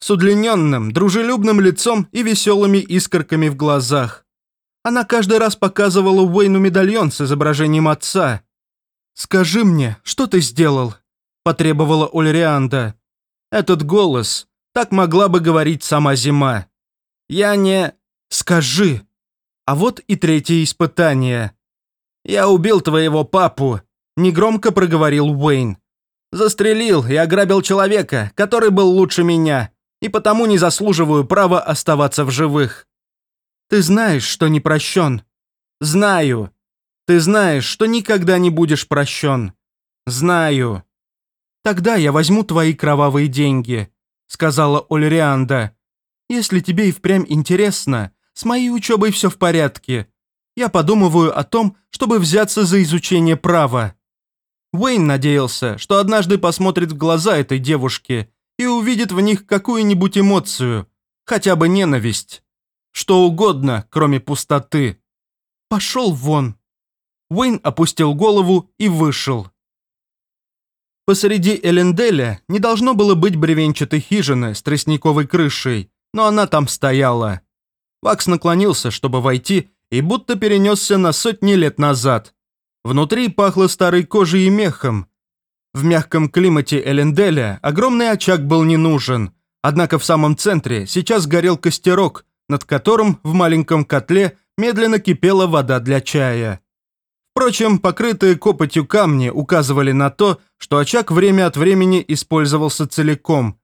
с удлиненным, дружелюбным лицом и веселыми искорками в глазах. Она каждый раз показывала Уэйну медальон с изображением отца. «Скажи мне, что ты сделал?» – потребовала Ольрианда. Этот голос, так могла бы говорить сама зима. Я не... Скажи. А вот и третье испытание. Я убил твоего папу, негромко проговорил Уэйн. Застрелил и ограбил человека, который был лучше меня, и потому не заслуживаю права оставаться в живых. Ты знаешь, что не прощен. Знаю. Ты знаешь, что никогда не будешь прощен. Знаю. Тогда я возьму твои кровавые деньги сказала Ольрианда. «Если тебе и впрямь интересно, с моей учебой все в порядке. Я подумываю о том, чтобы взяться за изучение права». Уэйн надеялся, что однажды посмотрит в глаза этой девушки и увидит в них какую-нибудь эмоцию, хотя бы ненависть. Что угодно, кроме пустоты. «Пошел вон!» Уэйн опустил голову и вышел. Посреди Эленделя не должно было быть бревенчатой хижины с тростниковой крышей, но она там стояла. Вакс наклонился, чтобы войти, и будто перенесся на сотни лет назад. Внутри пахло старой кожей и мехом. В мягком климате Эленделя огромный очаг был не нужен, однако в самом центре сейчас горел костерок, над которым в маленьком котле медленно кипела вода для чая. Впрочем, покрытые копотью камни указывали на то, что очаг время от времени использовался целиком.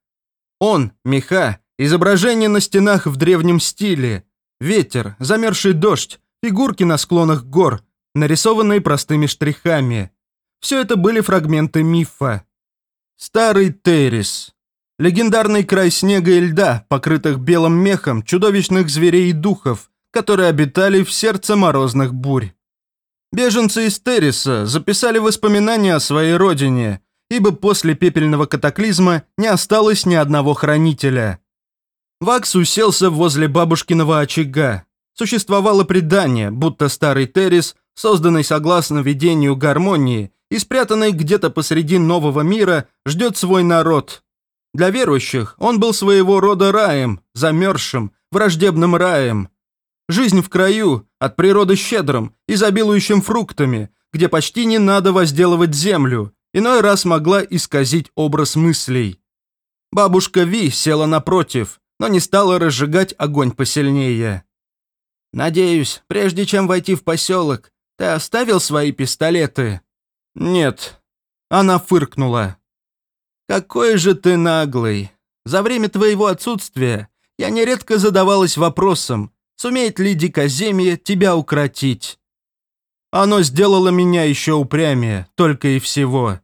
Он, меха, изображение на стенах в древнем стиле, ветер, замерзший дождь, фигурки на склонах гор, нарисованные простыми штрихами. Все это были фрагменты мифа. Старый Террис. Легендарный край снега и льда, покрытых белым мехом чудовищных зверей и духов, которые обитали в сердце морозных бурь. Беженцы из Терриса записали воспоминания о своей родине, ибо после пепельного катаклизма не осталось ни одного хранителя. Вакс уселся возле бабушкиного очага. Существовало предание, будто старый Террис, созданный согласно видению гармонии и спрятанный где-то посреди нового мира, ждет свой народ. Для верующих он был своего рода раем, замерзшим, враждебным раем. Жизнь в краю, от природы щедрым, изобилующим фруктами, где почти не надо возделывать землю, иной раз могла исказить образ мыслей. Бабушка Ви села напротив, но не стала разжигать огонь посильнее. «Надеюсь, прежде чем войти в поселок, ты оставил свои пистолеты?» «Нет». Она фыркнула. «Какой же ты наглый. За время твоего отсутствия я нередко задавалась вопросом, Сумеет ли дикоземье тебя укротить? Оно сделало меня еще упрямее, только и всего.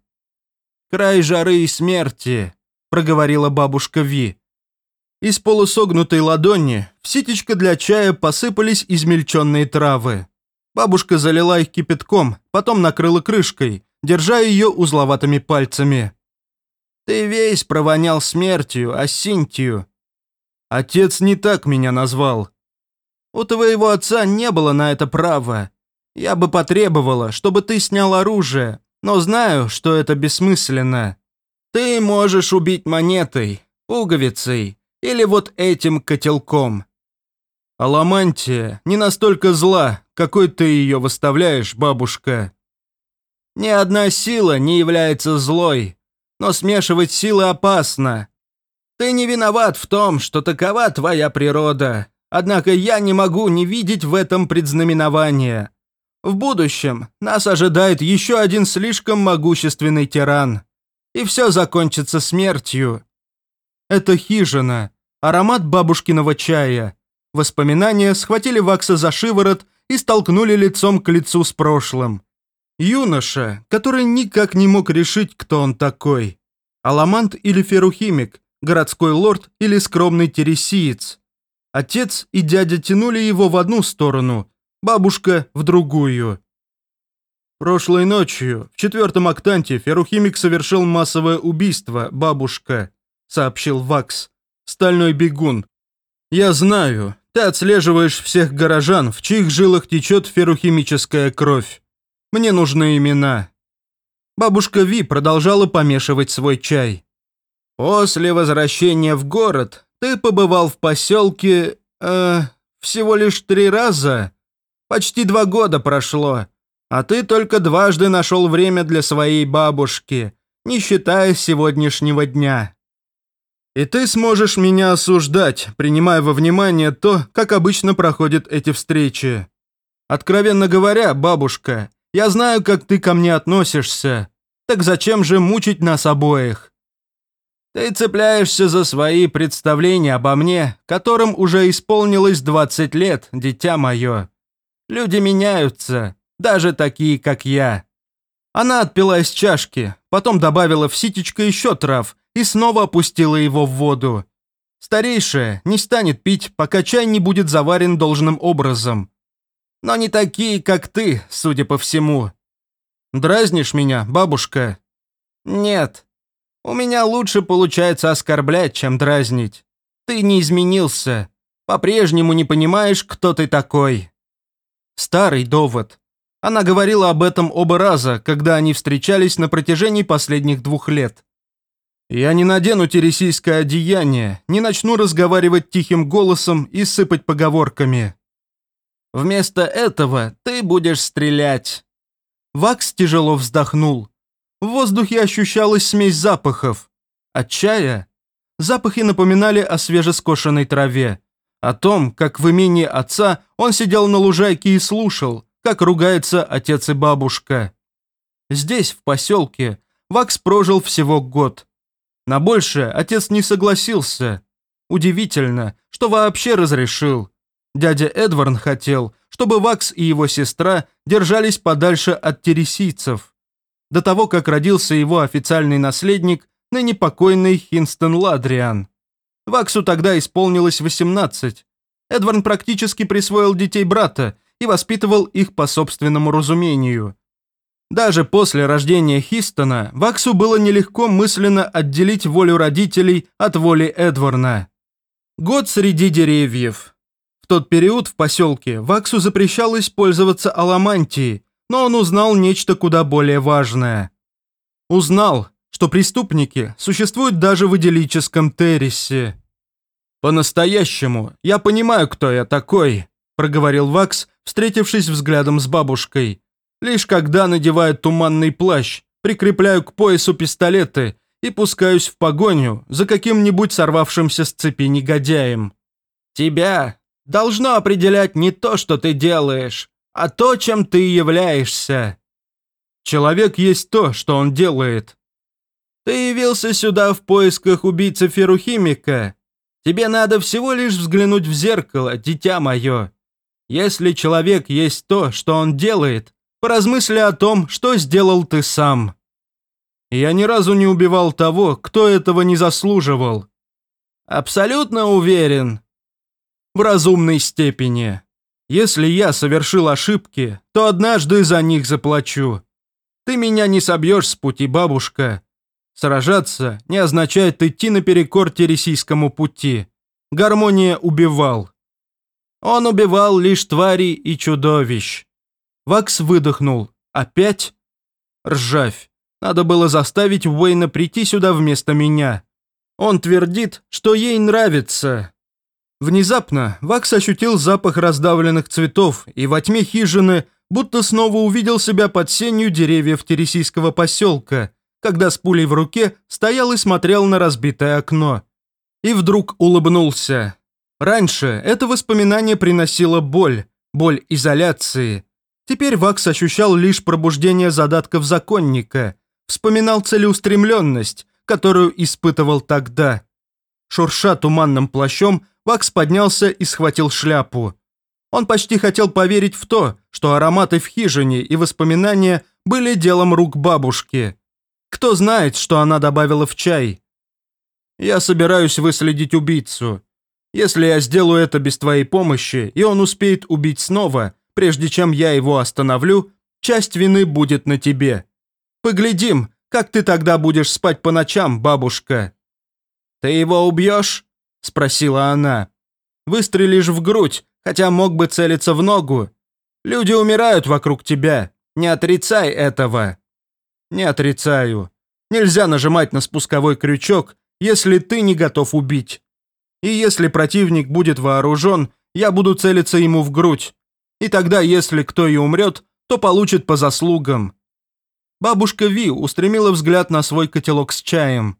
«Край жары и смерти», — проговорила бабушка Ви. Из полусогнутой ладони в ситечко для чая посыпались измельченные травы. Бабушка залила их кипятком, потом накрыла крышкой, держа ее узловатыми пальцами. «Ты весь провонял смертью, Асинтию». «Отец не так меня назвал», у твоего отца не было на это права. Я бы потребовала, чтобы ты снял оружие, но знаю, что это бессмысленно. Ты можешь убить монетой, пуговицей или вот этим котелком. Аламантия не настолько зла, какой ты ее выставляешь, бабушка. Ни одна сила не является злой, но смешивать силы опасно. Ты не виноват в том, что такова твоя природа. Однако я не могу не видеть в этом предзнаменования. В будущем нас ожидает еще один слишком могущественный тиран. И все закончится смертью. Это хижина, аромат бабушкиного чая. Воспоминания схватили Вакса за шиворот и столкнули лицом к лицу с прошлым. Юноша, который никак не мог решить, кто он такой. Аламант или ферухимик, городской лорд или скромный тересиец. Отец и дядя тянули его в одну сторону, бабушка – в другую. Прошлой ночью, в четвертом октанте, ферухимик совершил массовое убийство, бабушка, сообщил Вакс. Стальной бегун. Я знаю, ты отслеживаешь всех горожан, в чьих жилах течет ферухимическая кровь. Мне нужны имена. Бабушка Ви продолжала помешивать свой чай. После возвращения в город ты побывал в поселке... Э, всего лишь три раза? Почти два года прошло. А ты только дважды нашел время для своей бабушки, не считая сегодняшнего дня. И ты сможешь меня осуждать, принимая во внимание то, как обычно проходят эти встречи. Откровенно говоря, бабушка, я знаю, как ты ко мне относишься. Так зачем же мучить нас обоих? Ты цепляешься за свои представления обо мне, которым уже исполнилось 20 лет, дитя мое. Люди меняются, даже такие, как я». Она отпила из чашки, потом добавила в ситечко еще трав и снова опустила его в воду. Старейшая не станет пить, пока чай не будет заварен должным образом. Но не такие, как ты, судя по всему. Дразнишь меня, бабушка? Нет, у меня лучше получается оскорблять, чем дразнить. Ты не изменился. По-прежнему не понимаешь, кто ты такой. Старый довод. Она говорила об этом оба раза, когда они встречались на протяжении последних двух лет. Я не надену тересийское одеяние, не начну разговаривать тихим голосом и сыпать поговорками. Вместо этого ты будешь стрелять. Вакс тяжело вздохнул. В воздухе ощущалась смесь запахов. От чая. Запахи напоминали о свежескошенной траве. О том, как в имении отца он сидел на лужайке и слушал, как ругается отец и бабушка. Здесь, в поселке, Вакс прожил всего год. На большее отец не согласился. Удивительно, что вообще разрешил. Дядя Эдвард хотел, чтобы Вакс и его сестра держались подальше от тересийцев. До того, как родился его официальный наследник, ныне покойный Хинстон Ладриан. Ваксу тогда исполнилось 18. Эдвард практически присвоил детей брата и воспитывал их по собственному разумению. Даже после рождения Хистона Ваксу было нелегко мысленно отделить волю родителей от воли Эдварна. Год среди деревьев. В тот период в поселке Ваксу запрещалось пользоваться аламантией, но он узнал нечто куда более важное. Узнал, что преступники существуют даже в идиллическом Террисе. «По-настоящему, я понимаю, кто я такой», – проговорил Вакс, встретившись взглядом с бабушкой. Лишь когда надеваю туманный плащ, прикрепляю к поясу пистолеты и пускаюсь в погоню за каким-нибудь сорвавшимся с цепи негодяем. Тебя должно определять не то, что ты делаешь, а то, чем ты являешься. Человек есть то, что он делает. Ты явился сюда в поисках убийцы ферухимика. Тебе надо всего лишь взглянуть в зеркало, дитя мое. Если человек есть то, что он делает, Поразмысли о том, что сделал ты сам. Я ни разу не убивал того, кто этого не заслуживал. Абсолютно уверен. В разумной степени. Если я совершил ошибки, то однажды за них заплачу. Ты меня не собьешь с пути, бабушка. Сражаться не означает идти наперекор тересийскому пути. Гармония убивал. Он убивал лишь твари и чудовищ. Вакс выдохнул. Опять? Ржавь. Надо было заставить Уэйна прийти сюда вместо меня. Он твердит, что ей нравится. Внезапно Вакс ощутил запах раздавленных цветов и во тьме хижины будто снова увидел себя под сенью деревьев Тересийского поселка, когда с пулей в руке стоял и смотрел на разбитое окно. И вдруг улыбнулся. Раньше это воспоминание приносило боль, боль изоляции, Теперь Вакс ощущал лишь пробуждение задатков законника, вспоминал целеустремленность, которую испытывал тогда. Шурша туманным плащом, Вакс поднялся и схватил шляпу. Он почти хотел поверить в то, что ароматы в хижине и воспоминания были делом рук бабушки. Кто знает, что она добавила в чай. Я собираюсь выследить убийцу. Если я сделаю это без твоей помощи, и он успеет убить снова, прежде чем я его остановлю, часть вины будет на тебе. Поглядим, как ты тогда будешь спать по ночам, бабушка». «Ты его убьешь?» – спросила она. «Выстрелишь в грудь, хотя мог бы целиться в ногу. Люди умирают вокруг тебя, не отрицай этого». «Не отрицаю. Нельзя нажимать на спусковой крючок, если ты не готов убить. И если противник будет вооружен, я буду целиться ему в грудь, и тогда, если кто и умрет, то получит по заслугам. Бабушка Ви устремила взгляд на свой котелок с чаем.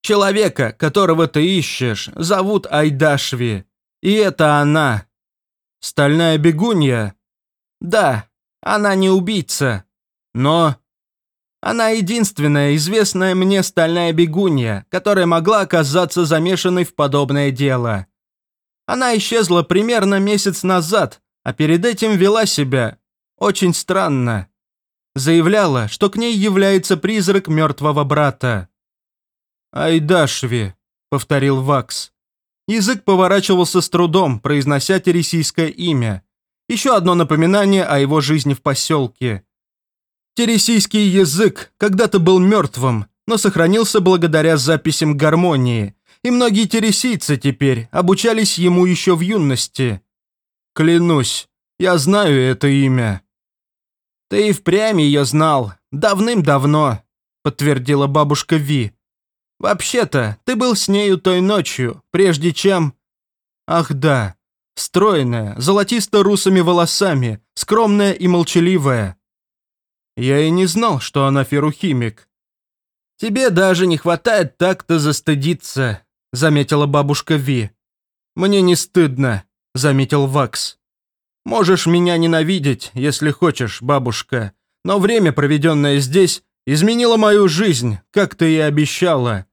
Человека, которого ты ищешь, зовут Айдашви. И это она. Стальная бегунья? Да, она не убийца. Но... Она единственная известная мне стальная бегунья, которая могла оказаться замешанной в подобное дело. Она исчезла примерно месяц назад, а перед этим вела себя очень странно. Заявляла, что к ней является призрак мертвого брата. «Айдашви», — повторил Вакс. Язык поворачивался с трудом, произнося тересийское имя. Еще одно напоминание о его жизни в поселке. Тересийский язык когда-то был мертвым, но сохранился благодаря записям гармонии, и многие тересийцы теперь обучались ему еще в юности. Клянусь, я знаю это имя. «Ты и впрямь ее знал. Давным-давно», — подтвердила бабушка Ви. «Вообще-то, ты был с нею той ночью, прежде чем...» «Ах да, стройная, золотисто-русыми волосами, скромная и молчаливая». Я и не знал, что она ферухимик. «Тебе даже не хватает так-то застыдиться», — заметила бабушка Ви. «Мне не стыдно», — заметил Вакс. «Можешь меня ненавидеть, если хочешь, бабушка, но время, проведенное здесь, изменило мою жизнь, как ты и обещала.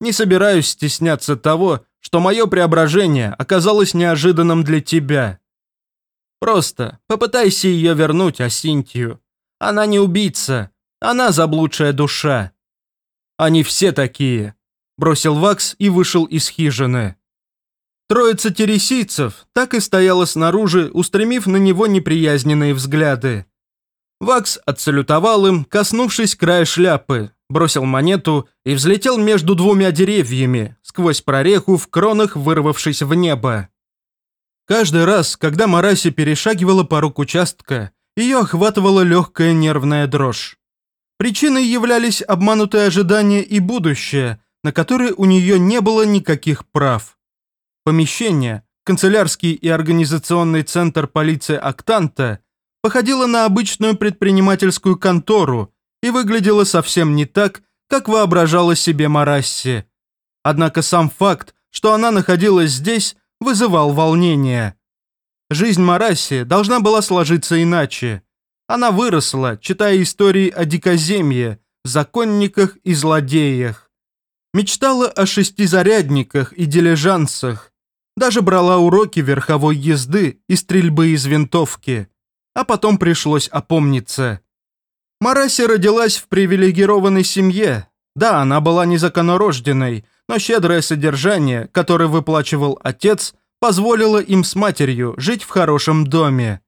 Не собираюсь стесняться того, что мое преображение оказалось неожиданным для тебя. Просто попытайся ее вернуть, Асинтию. Она не убийца, она заблудшая душа. Они все такие», – бросил Вакс и вышел из хижины. Троица тересийцев так и стояла снаружи, устремив на него неприязненные взгляды. Вакс отсалютовал им, коснувшись края шляпы, бросил монету и взлетел между двумя деревьями, сквозь прореху в кронах вырвавшись в небо. Каждый раз, когда Мараси перешагивала порог участка, ее охватывала легкая нервная дрожь. Причиной являлись обманутые ожидания и будущее, на которые у нее не было никаких прав. Помещение, канцелярский и организационный центр полиции Актанта, походило на обычную предпринимательскую контору и выглядело совсем не так, как воображала себе Марасси. Однако сам факт, что она находилась здесь, вызывал волнение. Жизнь Марасси должна была сложиться иначе. Она выросла, читая истории о дикоземье, законниках и злодеях. Мечтала о шестизарядниках и дилижансах. Даже брала уроки верховой езды и стрельбы из винтовки. А потом пришлось опомниться. Мараси родилась в привилегированной семье. Да, она была незаконнорожденной, но щедрое содержание, которое выплачивал отец, позволило им с матерью жить в хорошем доме.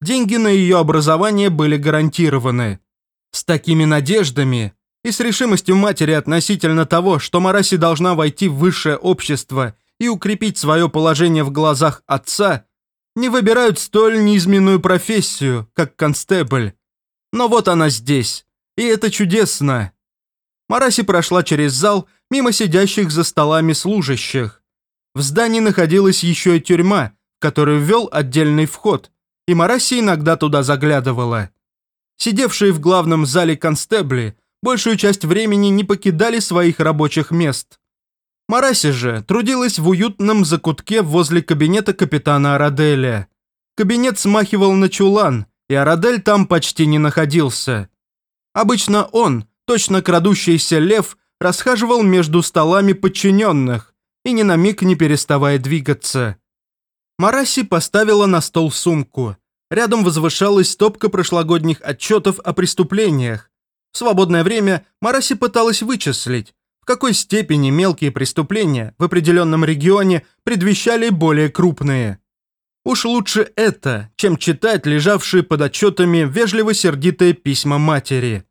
Деньги на ее образование были гарантированы. С такими надеждами и с решимостью матери относительно того, что Мараси должна войти в высшее общество и укрепить свое положение в глазах отца, не выбирают столь неизменную профессию, как констебль. Но вот она здесь, и это чудесно. Мараси прошла через зал мимо сидящих за столами служащих. В здании находилась еще и тюрьма, которую ввел отдельный вход – и Мараси иногда туда заглядывала. Сидевшие в главном зале констебли большую часть времени не покидали своих рабочих мест. Мараси же трудилась в уютном закутке возле кабинета капитана Араделя. Кабинет смахивал на чулан, и Арадель там почти не находился. Обычно он, точно крадущийся лев, расхаживал между столами подчиненных и ни на миг не переставая двигаться. Мараси поставила на стол сумку. Рядом возвышалась стопка прошлогодних отчетов о преступлениях. В свободное время Мараси пыталась вычислить, какой степени мелкие преступления в определенном регионе предвещали более крупные. Уж лучше это, чем читать лежавшие под отчетами вежливо-сердитые письма матери.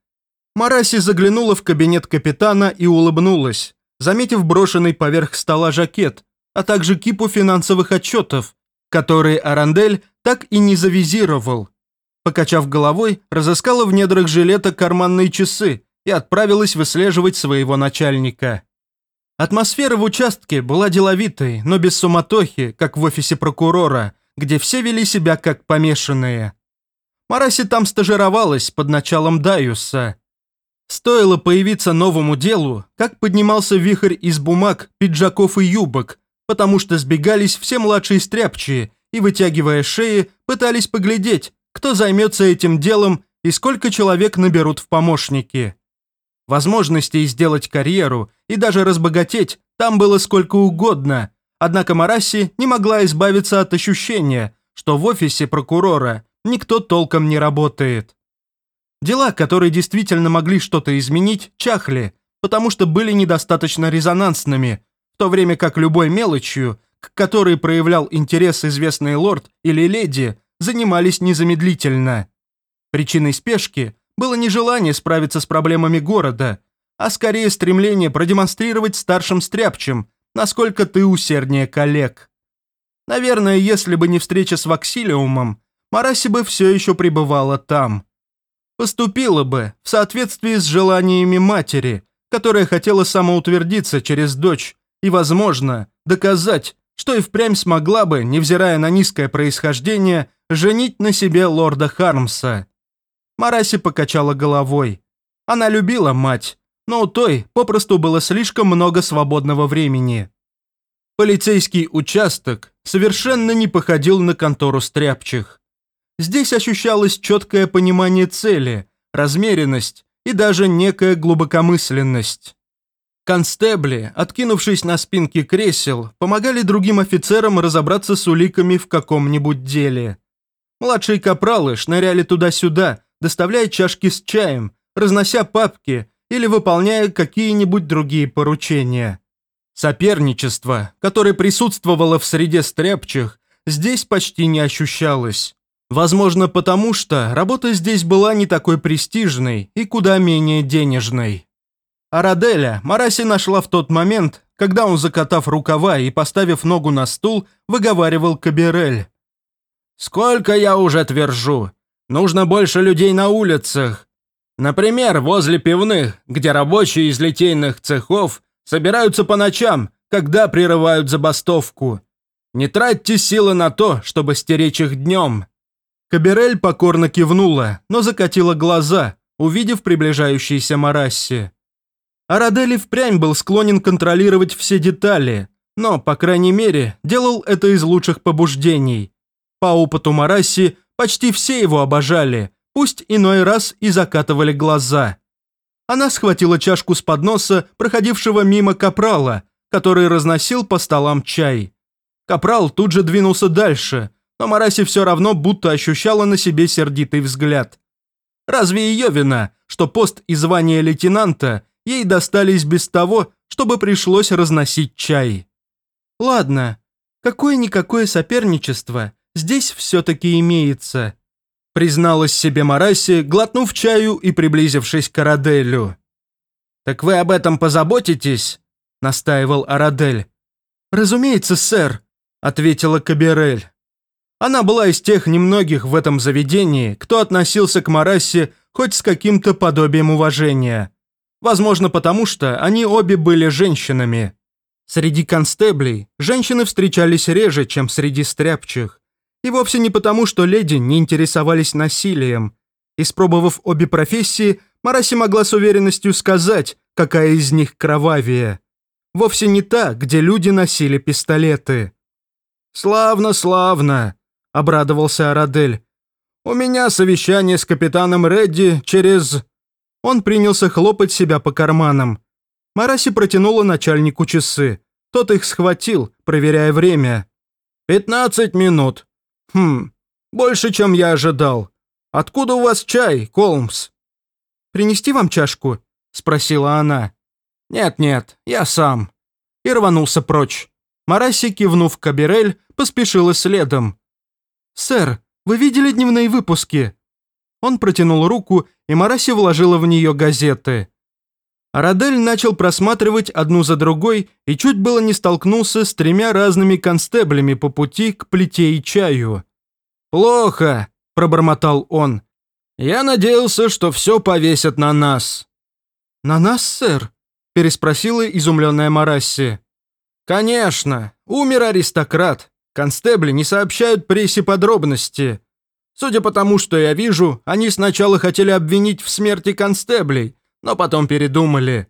Мараси заглянула в кабинет капитана и улыбнулась, заметив брошенный поверх стола жакет, а также кипу финансовых отчетов, которые Арандель так и не завизировал. Покачав головой, разыскала в недрах жилета карманные часы и отправилась выслеживать своего начальника. Атмосфера в участке была деловитой, но без суматохи, как в офисе прокурора, где все вели себя как помешанные. Мараси там стажировалась под началом Даюса. Стоило появиться новому делу, как поднимался вихрь из бумаг, пиджаков и юбок, потому что сбегались все младшие стряпчие и, вытягивая шеи, пытались поглядеть, кто займется этим делом и сколько человек наберут в помощники. Возможностей сделать карьеру и даже разбогатеть там было сколько угодно, однако Мараси не могла избавиться от ощущения, что в офисе прокурора никто толком не работает. Дела, которые действительно могли что-то изменить, чахли, потому что были недостаточно резонансными – в то время как любой мелочью, к которой проявлял интерес известный лорд или леди, занимались незамедлительно. Причиной спешки было не желание справиться с проблемами города, а скорее стремление продемонстрировать старшим стряпчим, насколько ты усерднее коллег. Наверное, если бы не встреча с Ваксилиумом, Мараси бы все еще пребывала там. Поступила бы в соответствии с желаниями матери, которая хотела самоутвердиться через дочь и, возможно, доказать, что и впрямь смогла бы, невзирая на низкое происхождение, женить на себе лорда Хармса. Мараси покачала головой. Она любила мать, но у той попросту было слишком много свободного времени. Полицейский участок совершенно не походил на контору стряпчих. Здесь ощущалось четкое понимание цели, размеренность и даже некая глубокомысленность. Констебли, откинувшись на спинки кресел, помогали другим офицерам разобраться с уликами в каком-нибудь деле. Младшие капралы шныряли туда-сюда, доставляя чашки с чаем, разнося папки или выполняя какие-нибудь другие поручения. Соперничество, которое присутствовало в среде стряпчих, здесь почти не ощущалось. Возможно, потому что работа здесь была не такой престижной и куда менее денежной. Араделя Мараси нашла в тот момент, когда он, закатав рукава и поставив ногу на стул, выговаривал Каберель. «Сколько я уже твержу? Нужно больше людей на улицах. Например, возле пивных, где рабочие из литейных цехов собираются по ночам, когда прерывают забастовку. Не тратьте силы на то, чтобы стеречь их днем». Каберель покорно кивнула, но закатила глаза, увидев приближающийся Марасси. Арадели впрямь был склонен контролировать все детали, но, по крайней мере, делал это из лучших побуждений. По опыту Мараси почти все его обожали, пусть иной раз и закатывали глаза. Она схватила чашку с подноса, проходившего мимо капрала, который разносил по столам чай. Капрал тут же двинулся дальше, но Мараси все равно будто ощущала на себе сердитый взгляд. Разве ее вина, что пост и звание лейтенанта ей достались без того, чтобы пришлось разносить чай. Ладно, какое-никакое соперничество здесь все-таки имеется, призналась себе Мараси, глотнув чаю и приблизившись к Араделю. «Так вы об этом позаботитесь?» – настаивал Арадель. «Разумеется, сэр», – ответила Каберель. Она была из тех немногих в этом заведении, кто относился к Марасе хоть с каким-то подобием уважения. Возможно, потому что они обе были женщинами. Среди констеблей женщины встречались реже, чем среди стряпчих. И вовсе не потому, что леди не интересовались насилием. Испробовав обе профессии, Мараси могла с уверенностью сказать, какая из них кровавее. Вовсе не та, где люди носили пистолеты. «Славно, славно!» – обрадовался Арадель. «У меня совещание с капитаном Редди через...» Он принялся хлопать себя по карманам. Мараси протянула начальнику часы. Тот их схватил, проверяя время. «Пятнадцать минут. Хм, больше, чем я ожидал. Откуда у вас чай, Колмс?» «Принести вам чашку?» – спросила она. «Нет-нет, я сам». И рванулся прочь. Мараси, кивнув Каберель, поспешила следом. «Сэр, вы видели дневные выпуски?» Он протянул руку, и Мараси вложила в нее газеты. Арадель начал просматривать одну за другой и чуть было не столкнулся с тремя разными констеблями по пути к плите и чаю. «Плохо», – пробормотал он. «Я надеялся, что все повесят на нас». «На нас, сэр?» – переспросила изумленная Марасси. «Конечно. Умер аристократ. Констебли не сообщают прессе подробности. Судя по тому, что я вижу, они сначала хотели обвинить в смерти констеблей, но потом передумали.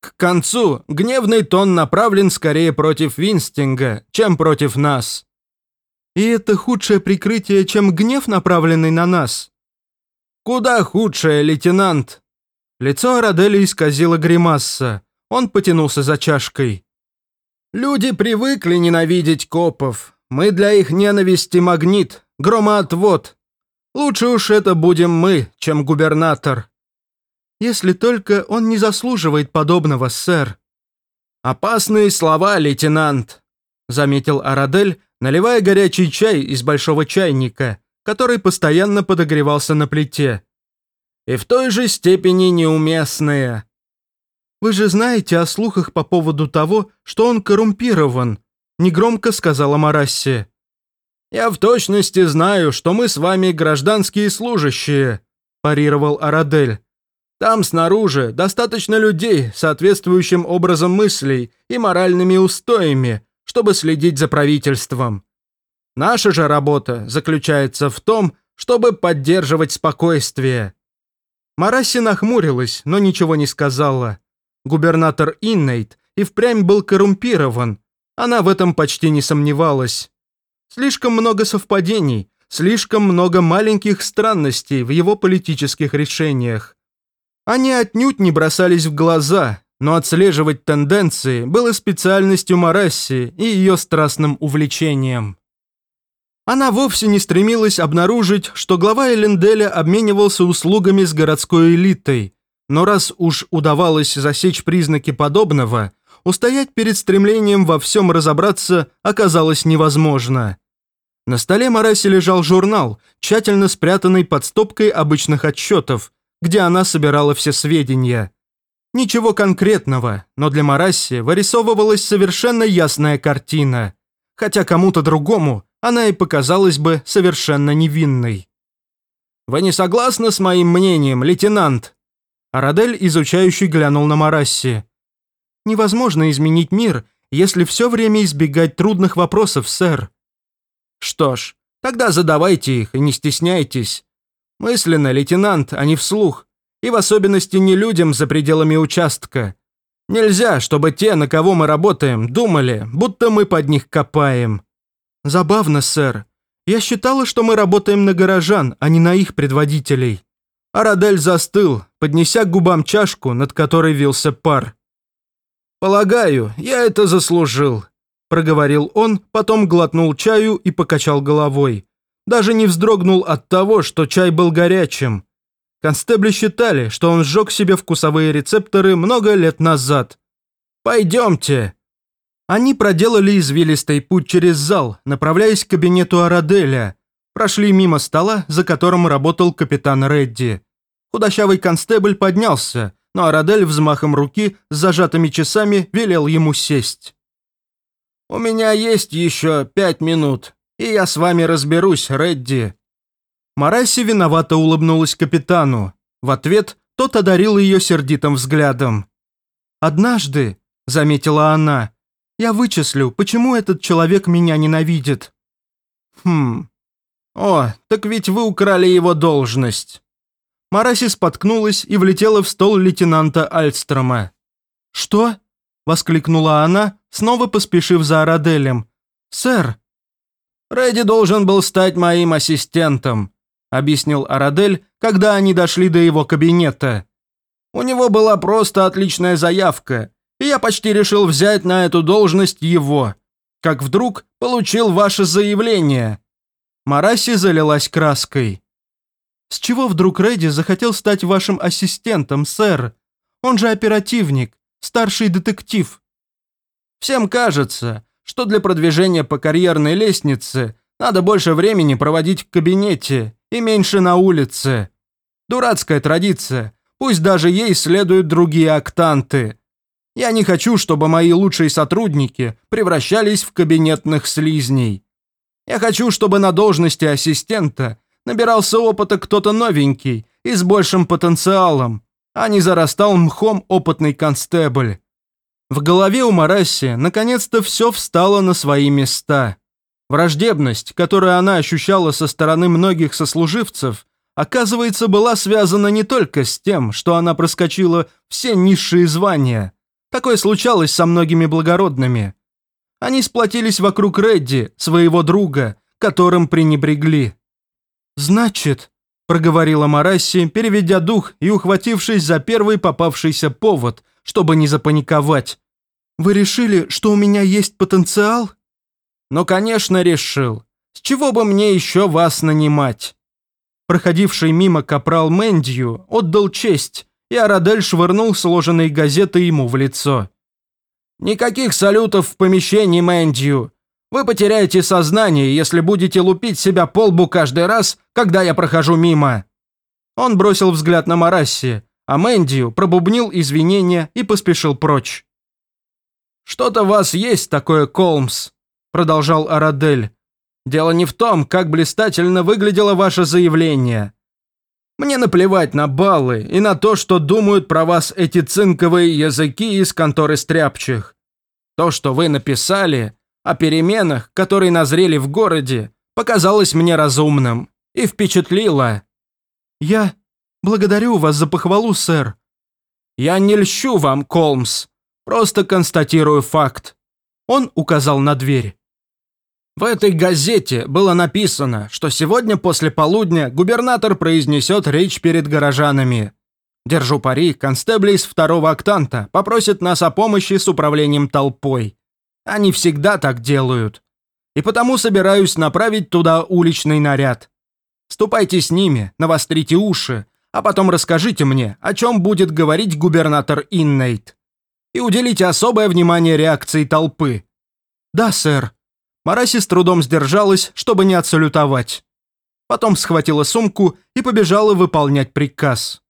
К концу гневный тон направлен скорее против Винстинга, чем против нас. И это худшее прикрытие, чем гнев, направленный на нас? Куда худшее, лейтенант? Лицо Арадели исказило гримаса. Он потянулся за чашкой. Люди привыкли ненавидеть копов. Мы для их ненависти магнит, громоотвод. Лучше уж это будем мы, чем губернатор. Если только он не заслуживает подобного, сэр. Опасные слова, лейтенант, заметил Арадель, наливая горячий чай из большого чайника, который постоянно подогревался на плите. И в той же степени неуместные. Вы же знаете о слухах по поводу того, что он коррумпирован, негромко сказала Марасси. Я в точности знаю, что мы с вами гражданские служащие. парировал Арадель. «Там снаружи достаточно людей, соответствующим образом мыслей и моральными устоями, чтобы следить за правительством. Наша же работа заключается в том, чтобы поддерживать спокойствие». Марасси нахмурилась, но ничего не сказала. Губернатор Иннейт и впрямь был коррумпирован. Она в этом почти не сомневалась. Слишком много совпадений, слишком много маленьких странностей в его политических решениях. Они отнюдь не бросались в глаза, но отслеживать тенденции было специальностью Марасси и ее страстным увлечением. Она вовсе не стремилась обнаружить, что глава Эленделя обменивался услугами с городской элитой, но раз уж удавалось засечь признаки подобного, устоять перед стремлением во всем разобраться оказалось невозможно. На столе Мараси лежал журнал, тщательно спрятанный под стопкой обычных отчетов, где она собирала все сведения. Ничего конкретного, но для Марасси вырисовывалась совершенно ясная картина, хотя кому-то другому она и показалась бы совершенно невинной. «Вы не согласны с моим мнением, лейтенант?» Арадель, изучающий, глянул на Марасси. «Невозможно изменить мир, если все время избегать трудных вопросов, сэр». «Что ж, тогда задавайте их и не стесняйтесь. Мысленно, лейтенант, а не вслух. И в особенности не людям за пределами участка. Нельзя, чтобы те, на кого мы работаем, думали, будто мы под них копаем». «Забавно, сэр. Я считала, что мы работаем на горожан, а не на их предводителей». Арадель застыл, поднеся к губам чашку, над которой вился пар. «Полагаю, я это заслужил», – проговорил он, потом глотнул чаю и покачал головой. Даже не вздрогнул от того, что чай был горячим. Констебли считали, что он сжег себе вкусовые рецепторы много лет назад. «Пойдемте», они проделали извилистый путь через зал, направляясь к кабинету Араделя. Прошли мимо стола, за которым работал капитан Редди. Худощавый констебль поднялся, но Арадель взмахом руки с зажатыми часами велел ему сесть. «У меня есть еще пять минут, и я с вами разберусь, Редди». Мараси виновато улыбнулась капитану. В ответ тот одарил ее сердитым взглядом. «Однажды», — заметила она, я вычислю, почему этот человек меня ненавидит». «Хм... О, так ведь вы украли его должность». Мараси споткнулась и влетела в стол лейтенанта Альстрома. «Что?» – воскликнула она, снова поспешив за Араделем. «Сэр!» «Рэдди должен был стать моим ассистентом», – объяснил Арадель, когда они дошли до его кабинета. «У него была просто отличная заявка, и я почти решил взять на эту должность его, как вдруг получил ваше заявление». Мараси залилась краской. «С чего вдруг Рэдди захотел стать вашим ассистентом, сэр? Он же оперативник, старший детектив». «Всем кажется, что для продвижения по карьерной лестнице надо больше времени проводить в кабинете и меньше на улице. Дурацкая традиция, пусть даже ей следуют другие октанты. Я не хочу, чтобы мои лучшие сотрудники превращались в кабинетных слизней. Я хочу, чтобы на должности ассистента набирался опыта кто-то новенький и с большим потенциалом, а не зарастал мхом опытный констебль. В голове у Марасси наконец-то все встало на свои места. Враждебность, которую она ощущала со стороны многих сослуживцев, оказывается, была связана не только с тем, что она проскочила все низшие звания, Такое случалось со многими благородными. Они сплотились вокруг Редди, своего друга, которым пренебрегли. «Значит», – проговорила Марасси, переведя дух и ухватившись за первый попавшийся повод, чтобы не запаниковать. «Вы решили, что у меня есть потенциал?» «Ну, конечно, решил. С чего бы мне еще вас нанимать?» Проходивший мимо капрал Мэндью отдал честь и Арадель швырнул сложенные газеты ему в лицо. «Никаких салютов в помещении, Мэндью. Вы потеряете сознание, если будете лупить себя по лбу каждый раз, когда я прохожу мимо». Он бросил взгляд на Марасси, а Мэндью пробубнил извинения и поспешил прочь. «Что-то в вас есть такое, Колмс», – продолжал Арадель. «Дело не в том, как блистательно выглядело ваше заявление. Мне наплевать на баллы и на то, что думают про вас эти цинковые языки из конторы стряпчих. То, что вы написали о переменах, которые назрели в городе, показалось мне разумным и впечатлило. Я благодарю вас за похвалу, сэр. Я не льщу вам, Колмс, просто констатирую факт. Он указал на дверь. В этой газете было написано, что сегодня после полудня губернатор произнесет речь перед горожанами. Держу пари, констебли из второго октанта попросят нас о помощи с управлением толпой. Они всегда так делают. И потому собираюсь направить туда уличный наряд. Ступайте с ними, навострите уши, а потом расскажите мне, о чем будет говорить губернатор Иннейт. И уделите особое внимание реакции толпы. Да, сэр. Мараси с трудом сдержалась, чтобы не отсалютовать. Потом схватила сумку и побежала выполнять приказ.